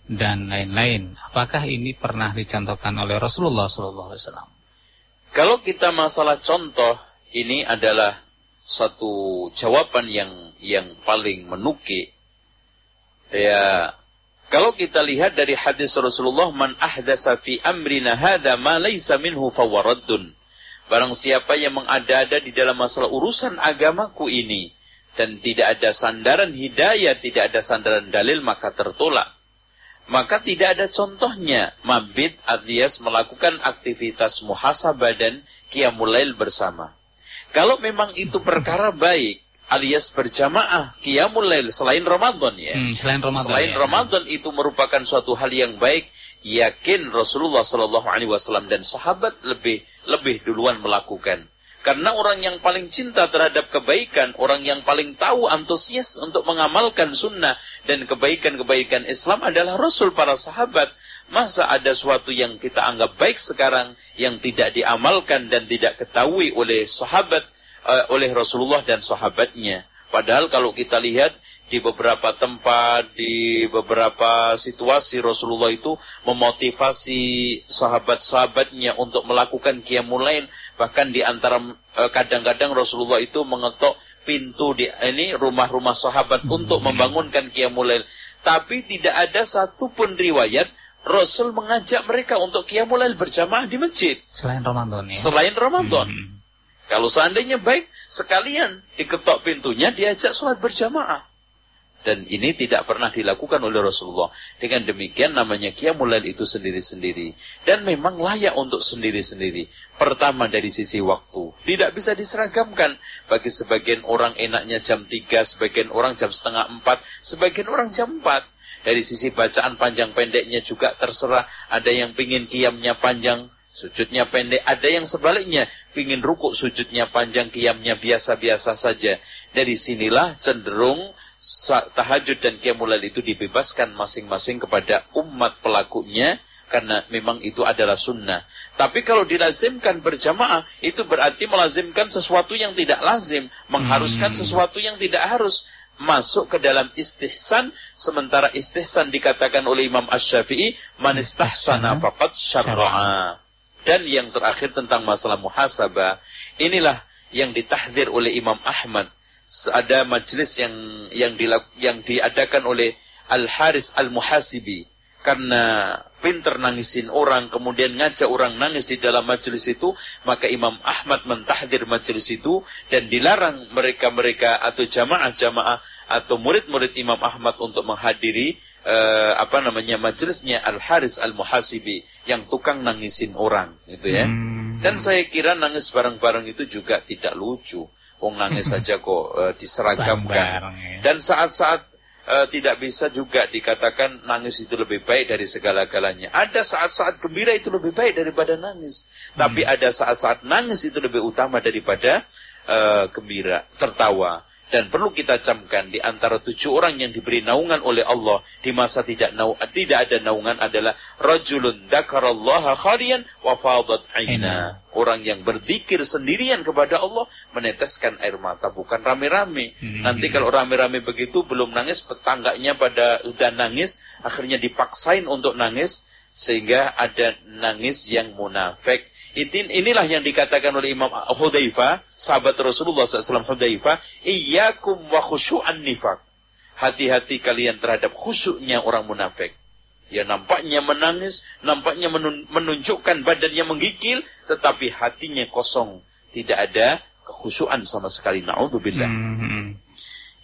S1: dan lain-lain. Apakah ini pernah dicontohkan oleh Rasulullah SAW?
S2: Kalau kita masalah contoh, ini adalah satu jawaban yang yang paling menukik. Ya, kalau kita lihat dari hadis Rasulullah, man ahdasa fi amrina hadha ma laysa minhu fawaraddun. Barang siapa yang mengada-ada di dalam masalah urusan agamaku ini dan tidak ada sandaran hidayah, tidak ada sandaran dalil maka tertolak. Maka tidak ada contohnya mabit alias melakukan aktivitas muhasabah dan qiyamulail bersama. Kalau memang itu perkara baik, alias berjamaah qiyamul lail selain Ramadan ya.
S1: Hmm, selain Ramadan.
S2: Selain
S1: ya.
S2: Ramadan itu merupakan suatu hal yang baik. Yakin Rasulullah Shallallahu alaihi wasallam dan sahabat lebih lebih duluan melakukan. Karena orang yang paling cinta terhadap kebaikan, orang yang paling tahu antusias untuk mengamalkan sunnah dan kebaikan-kebaikan Islam adalah Rasul para sahabat. Masa ada suatu yang kita anggap baik sekarang yang tidak diamalkan dan tidak ketahui oleh sahabat uh, oleh Rasulullah dan sahabatnya. Padahal kalau kita lihat di beberapa tempat, di beberapa situasi Rasulullah itu memotivasi sahabat-sahabatnya untuk melakukan qiyamul lain. Bahkan di antara eh, kadang-kadang Rasulullah itu mengetok pintu di ini rumah-rumah sahabat hmm. untuk membangunkan qiyamul lain. Tapi tidak ada satupun riwayat Rasul mengajak mereka untuk qiyamul lail berjamaah di masjid.
S1: Selain Ramadan ya.
S2: Selain Ramadan. Hmm. Kalau seandainya baik, sekalian diketok pintunya, diajak sholat berjamaah. Dan ini tidak pernah dilakukan oleh Rasulullah. Dengan demikian namanya Qiyamul itu sendiri-sendiri. Dan memang layak untuk sendiri-sendiri. Pertama dari sisi waktu. Tidak bisa diseragamkan. Bagi sebagian orang enaknya jam 3, sebagian orang jam setengah 4, sebagian orang jam 4. Dari sisi bacaan panjang pendeknya juga terserah. Ada yang pingin kiamnya panjang, Sujudnya pendek. Ada yang sebaliknya. Pingin rukuk sujudnya panjang, kiamnya biasa-biasa saja. Dari sinilah cenderung tahajud dan qiyamul itu dibebaskan masing-masing kepada umat pelakunya karena memang itu adalah sunnah. Tapi kalau dilazimkan berjamaah, itu berarti melazimkan sesuatu yang tidak lazim, mengharuskan hmm. sesuatu yang tidak harus. masuk ke dalam istihsan sementara istihsan dikatakan oleh Imam Asy-Syafi'i man istahsana faqad. Dan yang terakhir tentang masalah muhasabah, inilah yang ditahdir oleh Imam Ahmad. Ada majelis yang yang dilak, yang diadakan oleh Al Haris Al Muhasibi karena pinter nangisin orang, kemudian ngajak orang nangis di dalam majelis itu, maka Imam Ahmad mentahdir majelis itu dan dilarang mereka-mereka atau jamaah-jamaah atau murid-murid Imam Ahmad untuk menghadiri uh, apa namanya majelisnya Al Haris Al Muhasibi yang tukang nangisin orang, gitu ya. Hmm. Dan saya kira nangis bareng-bareng itu juga tidak lucu. Wong nangis saja kok uh, diseragamkan. Ya. Dan saat-saat uh, tidak bisa juga dikatakan nangis itu lebih baik dari segala-galanya. Ada saat-saat gembira itu lebih baik daripada nangis. Hmm. Tapi ada saat-saat nangis itu lebih utama daripada uh, gembira, tertawa. Dan perlu kita camkan di antara tujuh orang yang diberi naungan oleh Allah di masa tidak nau, tidak ada naungan adalah rajulun dzakarallaha khalian wa fadat aina. Orang yang berzikir sendirian kepada Allah meneteskan air mata bukan rame-rame. Hmm. Nanti kalau rame-rame begitu belum nangis petangganya pada sudah nangis akhirnya dipaksain untuk nangis sehingga ada nangis yang munafik Inilah yang dikatakan oleh Imam Hudzaifah, sahabat Rasulullah SAW Hudzaifah, iyyakum wa khusyu'an nifaq. Hati-hati kalian terhadap khusyuknya orang munafik. Ya nampaknya menangis, nampaknya menunjukkan badannya menggigil, tetapi hatinya kosong. Tidak ada kekhusyuan sama sekali. Na'udzubillah. Hmm, hmm.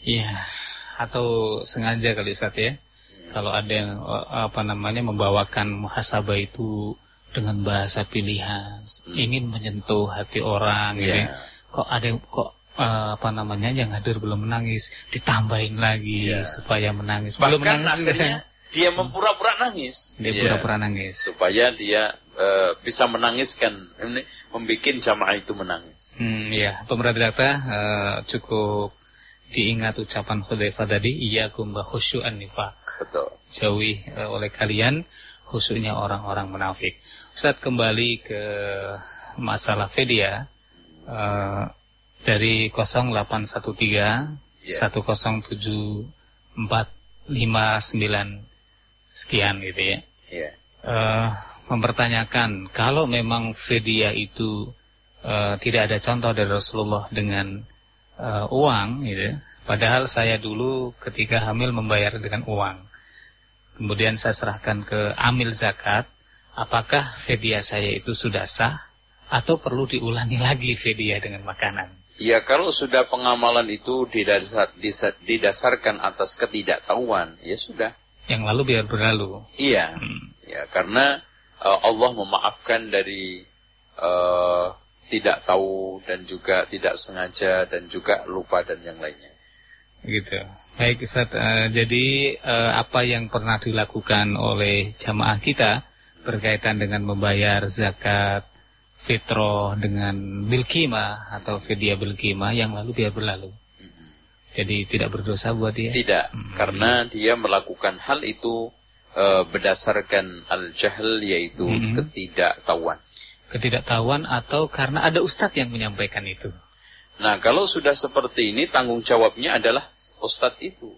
S1: Iya. Atau sengaja kali Ustaz ya. Hmm. Kalau ada yang apa namanya membawakan muhasabah itu dengan bahasa pilihan hmm. ingin menyentuh hati orang yeah. gitu ya. kok ada kok uh, apa namanya yang hadir belum menangis ditambahin lagi yeah. supaya menangis
S2: Bahkan belum menangis akhirnya dia mempura-pura nangis
S1: dia iya. pura-pura nangis
S2: supaya dia uh, bisa menangiskan ini membuat jamaah itu menangis
S1: hmm, ya pemerhati data uh, cukup diingat ucapan Hudzaifah tadi iyyakum wa khusyu'an nifaq betul jauhi uh, oleh kalian khususnya orang-orang munafik. Ustaz kembali ke masalah Fedia uh, dari 0813 yeah. 107459 sekian gitu ya. Yeah. Uh, mempertanyakan kalau memang Fedia itu uh, tidak ada contoh dari Rasulullah dengan uh, uang gitu. Padahal saya dulu ketika hamil membayar dengan uang kemudian saya serahkan ke amil zakat, apakah fedia saya itu sudah sah atau perlu diulangi lagi fedia dengan makanan?
S2: Ya kalau sudah pengamalan itu didasar, didasarkan atas ketidaktahuan, ya sudah.
S1: Yang lalu biar berlalu.
S2: Iya, hmm. ya karena uh, Allah memaafkan dari uh, tidak tahu dan juga tidak sengaja dan juga lupa dan yang lainnya.
S1: Gitu. Baik Ustaz, uh, jadi uh, apa yang pernah dilakukan oleh jamaah kita berkaitan dengan membayar zakat fitro dengan bilkima atau fidyah bilkima yang lalu biar berlalu. Jadi tidak berdosa buat dia?
S2: Tidak, hmm. karena dia melakukan hal itu uh, berdasarkan al-jahl yaitu hmm. ketidaktahuan.
S1: Ketidaktahuan atau karena ada ustadz yang menyampaikan itu?
S2: Nah, kalau sudah seperti ini tanggung jawabnya adalah ustadz itu.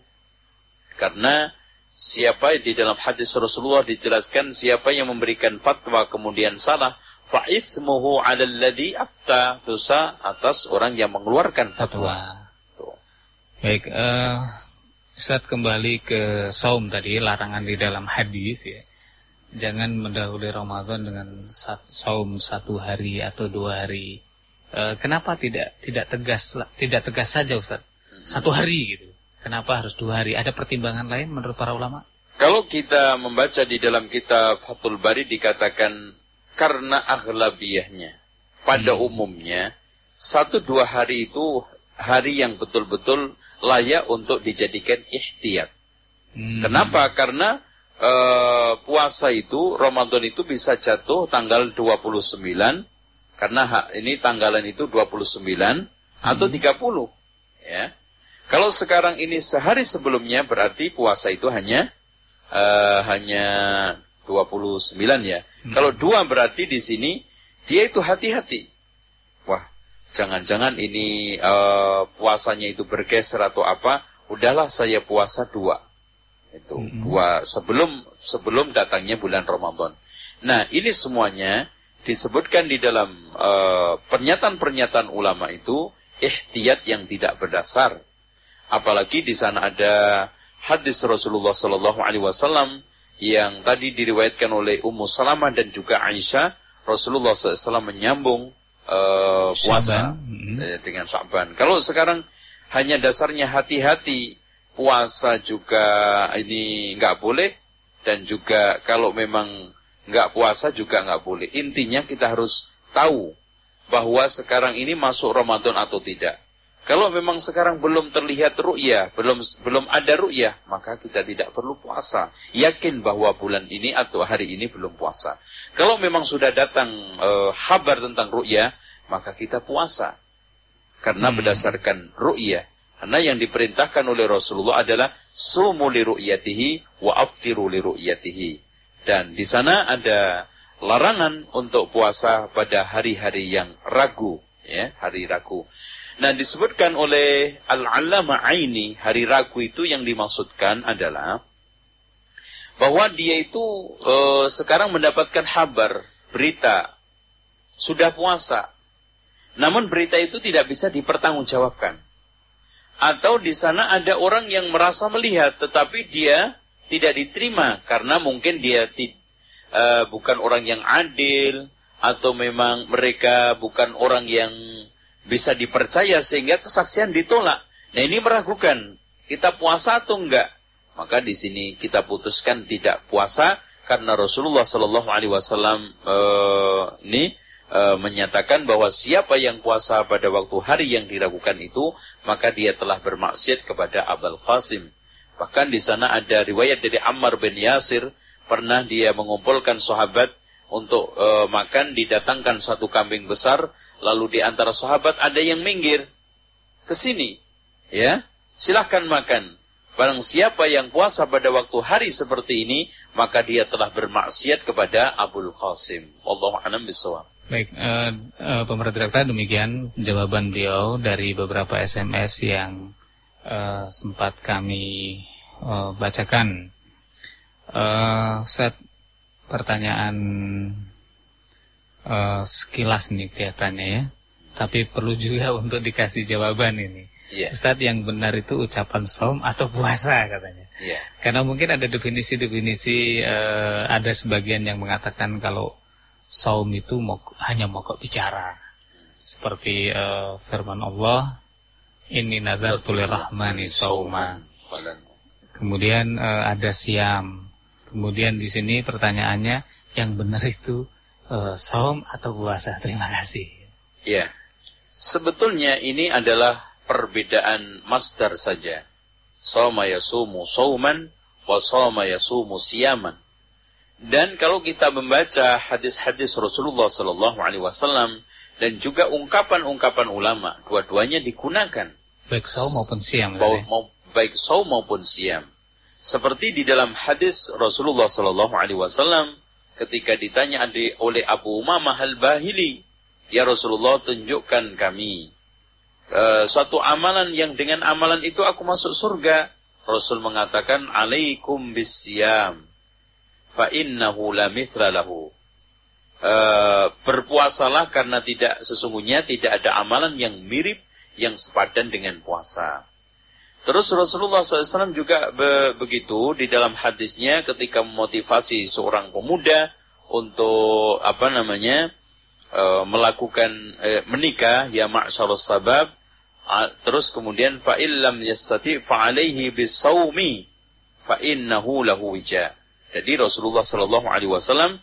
S2: Karena siapa di dalam hadis Rasulullah dijelaskan siapa yang memberikan fatwa kemudian salah, fa'ithmuhu 'ala alladhi afta, dosa atas orang yang mengeluarkan fatwa. fatwa.
S1: Baik, uh, Ustaz kembali ke saum tadi, larangan di dalam hadis ya. Jangan mendahului Ramadan dengan saum satu hari atau dua hari. Uh, kenapa tidak tidak tegas tidak tegas saja Ustaz? Satu hari gitu. Kenapa harus dua hari? Ada pertimbangan lain menurut para ulama?
S2: Kalau kita membaca di dalam kitab Fathul Bari dikatakan karena aghlabiyahnya. Pada hmm. umumnya, satu dua hari itu hari yang betul-betul layak untuk dijadikan ikhtiar. Hmm. Kenapa? Karena uh, puasa itu, Ramadan itu bisa jatuh tanggal 29. Karena ini tanggalan itu 29 hmm. atau 30. Ya. Kalau sekarang ini sehari sebelumnya berarti puasa itu hanya uh, hanya 29 ya. Hmm. Kalau dua berarti di sini dia itu hati-hati. Wah, jangan-jangan ini uh, puasanya itu bergeser atau apa? udahlah saya puasa dua. Itu
S1: Mm-mm.
S2: dua sebelum sebelum datangnya bulan Ramadan. Nah, ini semuanya disebutkan di dalam eh, pernyataan-pernyataan ulama itu ihtiyat yang tidak berdasar. Apalagi di sana ada hadis Rasulullah Sallallahu Alaihi Wasallam yang tadi diriwayatkan oleh Ummu Salamah dan juga Aisyah. Rasulullah SAW menyambung eh, puasa
S1: Syaban. Mm-mm.
S2: eh, dengan Syaban. Kalau sekarang hanya dasarnya hati-hati, puasa juga ini nggak boleh dan juga kalau memang nggak puasa juga nggak boleh. Intinya kita harus tahu bahwa sekarang ini masuk Ramadan atau tidak. Kalau memang sekarang belum terlihat ru'yah, belum belum ada ru'yah, maka kita tidak perlu puasa. Yakin bahwa bulan ini atau hari ini belum puasa. Kalau memang sudah datang eh, kabar tentang ru'yah, maka kita puasa. Karena
S1: Hmm.
S2: berdasarkan ru'yah. Karena yang diperintahkan oleh Rasulullah adalah sumu li ru'yatihi wa aftiru li ru'yatihi. Dan di sana ada larangan untuk puasa pada hari-hari yang ragu, ya, hari ragu. Nah, disebutkan oleh Al-Allama Aini, hari ragu itu yang dimaksudkan adalah bahwa dia itu eh, sekarang mendapatkan kabar, berita, sudah puasa. Namun berita itu tidak bisa dipertanggungjawabkan. Atau di sana ada orang yang merasa melihat, tetapi dia tidak diterima karena mungkin dia ti- eh, bukan orang yang adil atau memang mereka bukan orang yang bisa dipercaya sehingga kesaksian ditolak. Nah ini meragukan kita puasa atau enggak. Maka di sini kita putuskan tidak puasa karena Rasulullah Shallallahu Alaihi Wasallam eh, ini eh, menyatakan bahwa siapa yang puasa pada waktu hari yang diragukan itu maka dia telah bermaksiat kepada Abul Qasim. Bahkan di sana ada riwayat dari Ammar bin Yasir pernah dia mengumpulkan sahabat untuk eh, makan didatangkan satu kambing besar lalu di antara sahabat ada yang minggir. Ke sini. Ya. Silahkan makan. Barang siapa yang puasa pada waktu hari seperti ini maka dia telah bermaksiat kepada Abul Qasim. Allah a'lam bishawab
S1: Baik, eh, eh, pemerintah demikian jawaban beliau dari beberapa SMS yang eh, sempat kami eh, bacakan. Eh, set pertanyaan eh, sekilas nih kelihatannya ya, tapi perlu juga untuk dikasih jawaban ini.
S2: Iya.
S1: Ustadz yang benar itu ucapan som atau puasa katanya.
S2: Iya.
S1: Karena mungkin ada definisi-definisi eh, ada sebagian yang mengatakan kalau saum itu mau, hanya mogok bicara. Seperti eh, firman Allah, "Inni nadzartu lirrahmani sauma." Kemudian eh, ada siam. Kemudian di sini pertanyaannya yang benar itu eh, saum atau puasa? Terima kasih.
S2: Ya. Sebetulnya ini adalah perbedaan masdar saja. Soma yasumu sauman wa soma yasumu siyaman. Dan kalau kita membaca hadis-hadis Rasulullah sallallahu alaihi wasallam dan juga ungkapan-ungkapan ulama, dua-duanya digunakan
S1: Baik saum maupun siam.
S2: mau,
S1: tadi.
S2: mau- baik saum maupun siam. Seperti di dalam hadis Rasulullah sallallahu alaihi wasallam ketika ditanya oleh Abu Umamah al-Bahili, "Ya Rasulullah, tunjukkan kami eh, suatu amalan yang dengan amalan itu aku masuk surga." Rasul mengatakan, "Alaikum bisyam, fa innahu la mithla lahu." Eh, berpuasalah karena tidak sesungguhnya tidak ada amalan yang mirip yang sepadan dengan puasa. Terus Rasulullah SAW juga be- begitu di dalam hadisnya ketika memotivasi seorang pemuda untuk apa namanya eh, melakukan eh, menikah ya ma'syarus sabab A- terus kemudian fa illam yastati fa alaihi bisawmi fa innahu lahu wija. Jadi Rasulullah sallallahu alaihi wasallam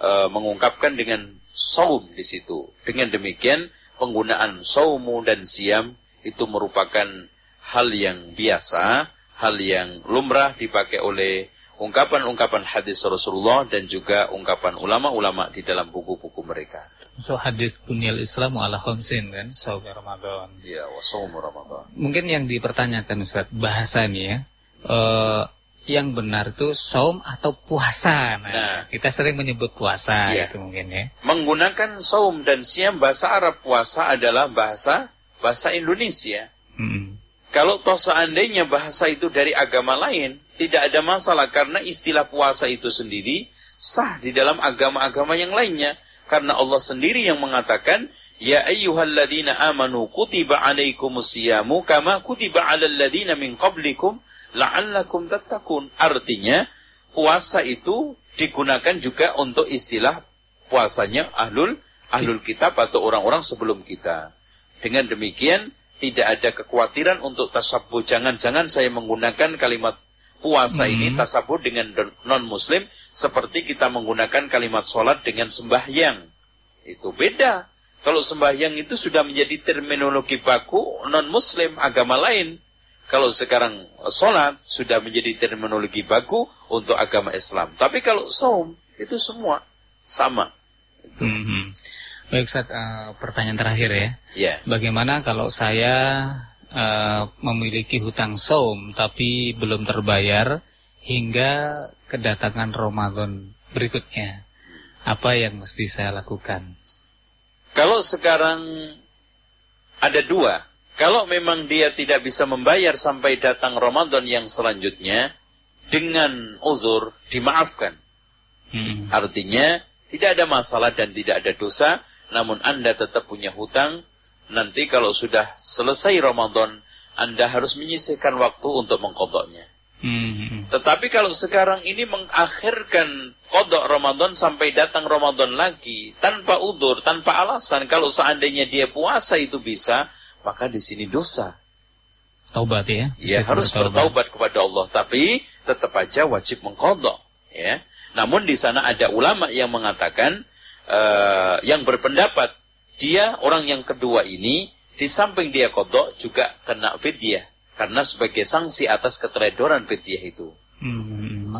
S2: eh, mengungkapkan dengan saum di situ. Dengan demikian penggunaan saumu dan siam itu merupakan hal yang biasa, hal yang lumrah dipakai oleh ungkapan-ungkapan hadis Rasulullah dan juga ungkapan ulama-ulama di dalam buku-buku mereka.
S1: So hadis bunyal Islam ala khamsin kan, saum Ramadan.
S2: Ya, wa saumu Ramadan.
S1: Mungkin yang dipertanyakan Ustaz, bahasa nih ya. eh, yang benar itu saum atau puasa. Nah,
S2: Nah.
S1: kita sering menyebut puasa
S2: Iya.
S1: itu mungkin ya.
S2: Menggunakan saum dan siam bahasa Arab puasa adalah bahasa bahasa Indonesia.
S1: Mm-mm.
S2: Kalau toh seandainya bahasa itu dari agama lain, tidak ada masalah karena istilah puasa itu sendiri sah di dalam agama-agama yang lainnya. Karena Allah sendiri yang mengatakan, Ya ayyuhalladzina amanu kutiba alaikumusyamu kama kutiba alal ladzina min qablikum la'allakum tattaqun. Artinya, puasa itu digunakan juga untuk istilah puasanya ahlul ahlul kitab atau orang-orang sebelum kita. Dengan demikian, tidak ada kekhawatiran untuk tasabuh. Jangan-jangan saya menggunakan kalimat puasa hmm. ini tasabuh dengan non-muslim seperti kita menggunakan kalimat sholat dengan sembahyang. Itu beda. Kalau sembahyang itu sudah menjadi terminologi baku non-muslim agama lain. Kalau sekarang sholat sudah menjadi terminologi baku untuk agama Islam. Tapi kalau saum itu semua sama.
S1: Hmm. hmm. Baik, Ustaz, uh, pertanyaan terakhir ya.
S2: Yeah.
S1: Bagaimana kalau saya uh, memiliki hutang saum tapi belum terbayar hingga kedatangan Ramadan berikutnya? Apa yang mesti saya lakukan?
S2: Kalau sekarang ada dua. Kalau memang dia tidak bisa membayar sampai datang Ramadan yang selanjutnya, dengan uzur dimaafkan. Hmm. Artinya tidak ada masalah dan tidak ada dosa namun Anda tetap punya hutang, nanti kalau sudah selesai Ramadan, Anda harus menyisihkan waktu untuk mengkodoknya. Hmm. Tetapi kalau sekarang ini mengakhirkan kodok Ramadan sampai datang Ramadan lagi, tanpa udur, tanpa alasan, kalau seandainya dia puasa itu bisa, maka di sini dosa.
S1: Taubat ya?
S2: Ya harus bertaubat kepada Allah, tapi tetap aja wajib mengkodok. Ya. Namun di sana ada ulama yang mengatakan uh, yang berpendapat dia orang yang kedua ini di samping dia kodok juga kena fidyah karena sebagai sanksi atas keteledoran fidyah itu.
S1: Hmm,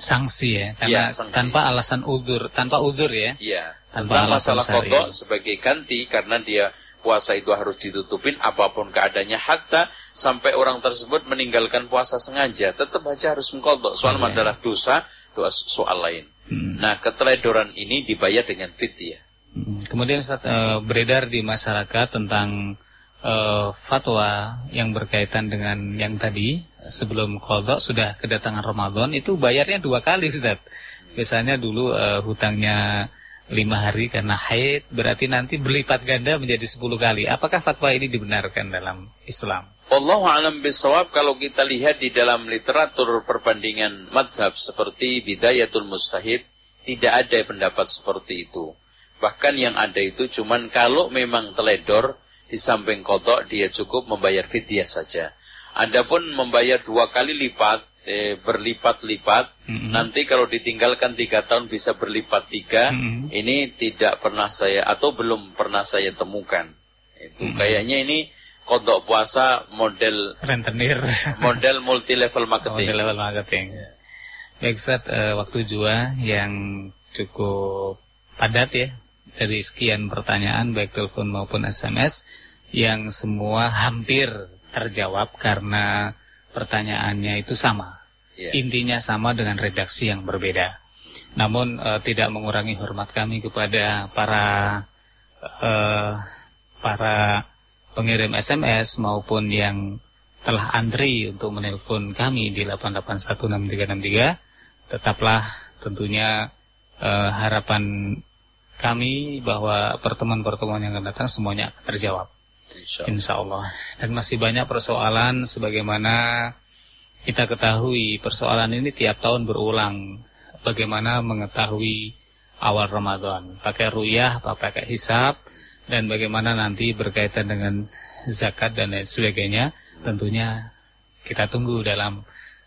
S1: sanksi ya, karena ya, sanksi. tanpa alasan udur, tanpa udur ya.
S2: Iya. Tanpa alasan masalah kodok sebagai ganti karena dia puasa itu harus ditutupin apa pun keadaannya hatta sampai orang tersebut meninggalkan puasa sengaja tetap aja harus mengkodok soal oh, adalah dosa doa soal lain Hmm. Nah, keteledoran ini dibayar dengan fidyah.
S1: Hmm. Kemudian saat uh, beredar di masyarakat tentang uh, fatwa yang berkaitan dengan yang tadi sebelum kodok sudah kedatangan Ramadan itu bayarnya dua kali Ustaz. Biasanya dulu uh, hutangnya lima hari karena haid berarti nanti berlipat ganda menjadi sepuluh kali. Apakah fatwa ini dibenarkan dalam Islam?
S2: Allah alam bisawab kalau kita lihat di dalam literatur perbandingan madhab seperti Bidayatul Mustahid, tidak ada pendapat seperti itu. Bahkan yang ada itu cuman kalau memang teledor, di samping kodok dia cukup membayar fidyah saja. Adapun membayar dua kali lipat, eh, berlipat-lipat, mm -hmm. nanti kalau ditinggalkan tiga tahun bisa berlipat tiga, mm -hmm. ini tidak pernah saya, atau belum pernah saya temukan. Itu mm -hmm. kayaknya ini kodok puasa model
S1: rentenir.
S2: model multi level marketing.
S1: Multi level marketing. Ya. baik Ustaz uh, waktu jua yang cukup padat ya dari sekian pertanyaan baik telepon maupun SMS yang semua hampir terjawab karena pertanyaannya itu sama. Yeah. intinya sama dengan redaksi yang berbeda. Namun uh, tidak mengurangi hormat kami kepada para uh, para pengirim SMS maupun yang telah antri untuk menelpon kami di 8816363 tetaplah tentunya uh, harapan kami bahwa pertemuan-pertemuan yang akan datang semuanya akan terjawab. Insya Allah. Dan masih banyak persoalan sebagaimana kita ketahui persoalan ini tiap tahun berulang. Bagaimana mengetahui awal Ramadan. Pakai ruyah, pakai hisab dan bagaimana nanti berkaitan dengan zakat dan lain sebagainya tentunya kita tunggu dalam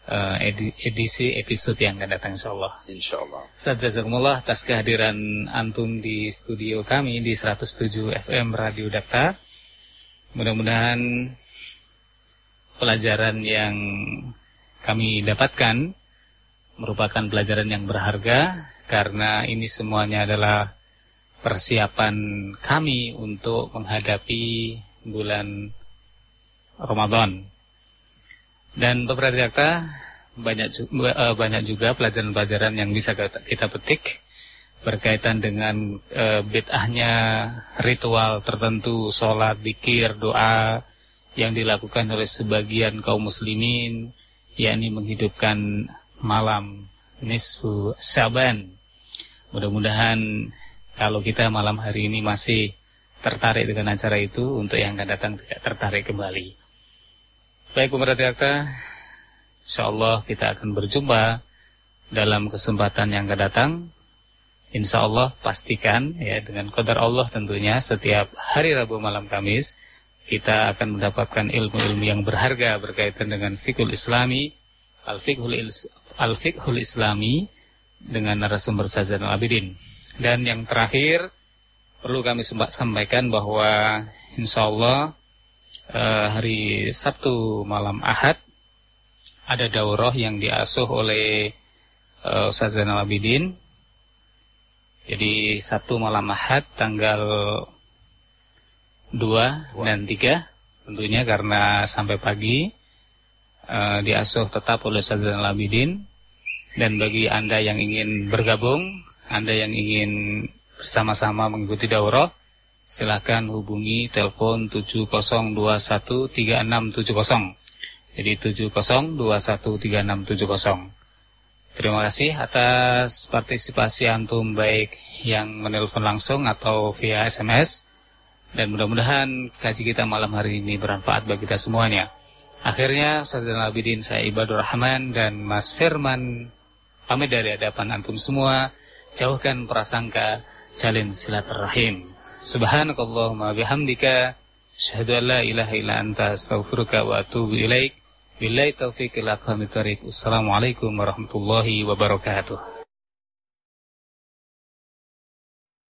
S1: uh, edisi episode yang akan datang insyaallah.
S2: Insyaallah.
S1: Ustaz jazakumullah atas kehadiran antum di studio kami di 107 FM Radio Dakta. Mudah-mudahan pelajaran yang kami dapatkan merupakan pelajaran yang berharga karena ini semuanya adalah persiapan kami untuk menghadapi bulan Ramadan. Dan beberapa data banyak eh, banyak juga pelajaran-pelajaran yang bisa kita petik berkaitan dengan e, bid'ahnya ritual tertentu, sholat, dikir, doa yang dilakukan oleh sebagian kaum muslimin yakni menghidupkan malam nisfu Syaban. Mudah-mudahan kalau kita malam hari ini masih tertarik dengan acara itu untuk yang akan datang tidak tertarik kembali. Baik pemerhati akta, insyaallah kita akan berjumpa dalam kesempatan yang akan datang. Insya Allah pastikan ya dengan kodar Allah tentunya setiap hari Rabu malam Kamis kita akan mendapatkan ilmu-ilmu yang berharga berkaitan dengan fikul islami, al-fiqhul al islami dengan narasumber Sajjan Al-Abidin. Dan yang terakhir perlu kami sampaikan bahwa insya Allah eh, hari Sabtu malam Ahad ada daurah yang diasuh oleh uh, Ustaz Zainal Abidin. Jadi satu malam Ahad tanggal 2 dan 3 tentunya karena sampai pagi uh, diasuh tetap oleh Ustaz Zainal Abidin. Dan bagi Anda yang ingin bergabung, Anda yang ingin bersama-sama mengikuti daurah, silakan hubungi telepon 70213670. Jadi 70213670. Terima kasih atas partisipasi antum baik yang menelpon langsung atau via SMS. Dan mudah-mudahan kaji kita malam hari ini bermanfaat bagi kita semuanya. Akhirnya Ustaz Abidin saya Ibadur Rahman dan Mas Firman pamit dari hadapan antum semua. Jauhkan prasangka, jalin silaturahim. Subhanakallahumma bihamdika. Asyhadu an la ilaha illa anta astaghfiruka wa atubu ilaik. Billahi taufiq ila Assalamualaikum warahmatullahi wabarakatuh.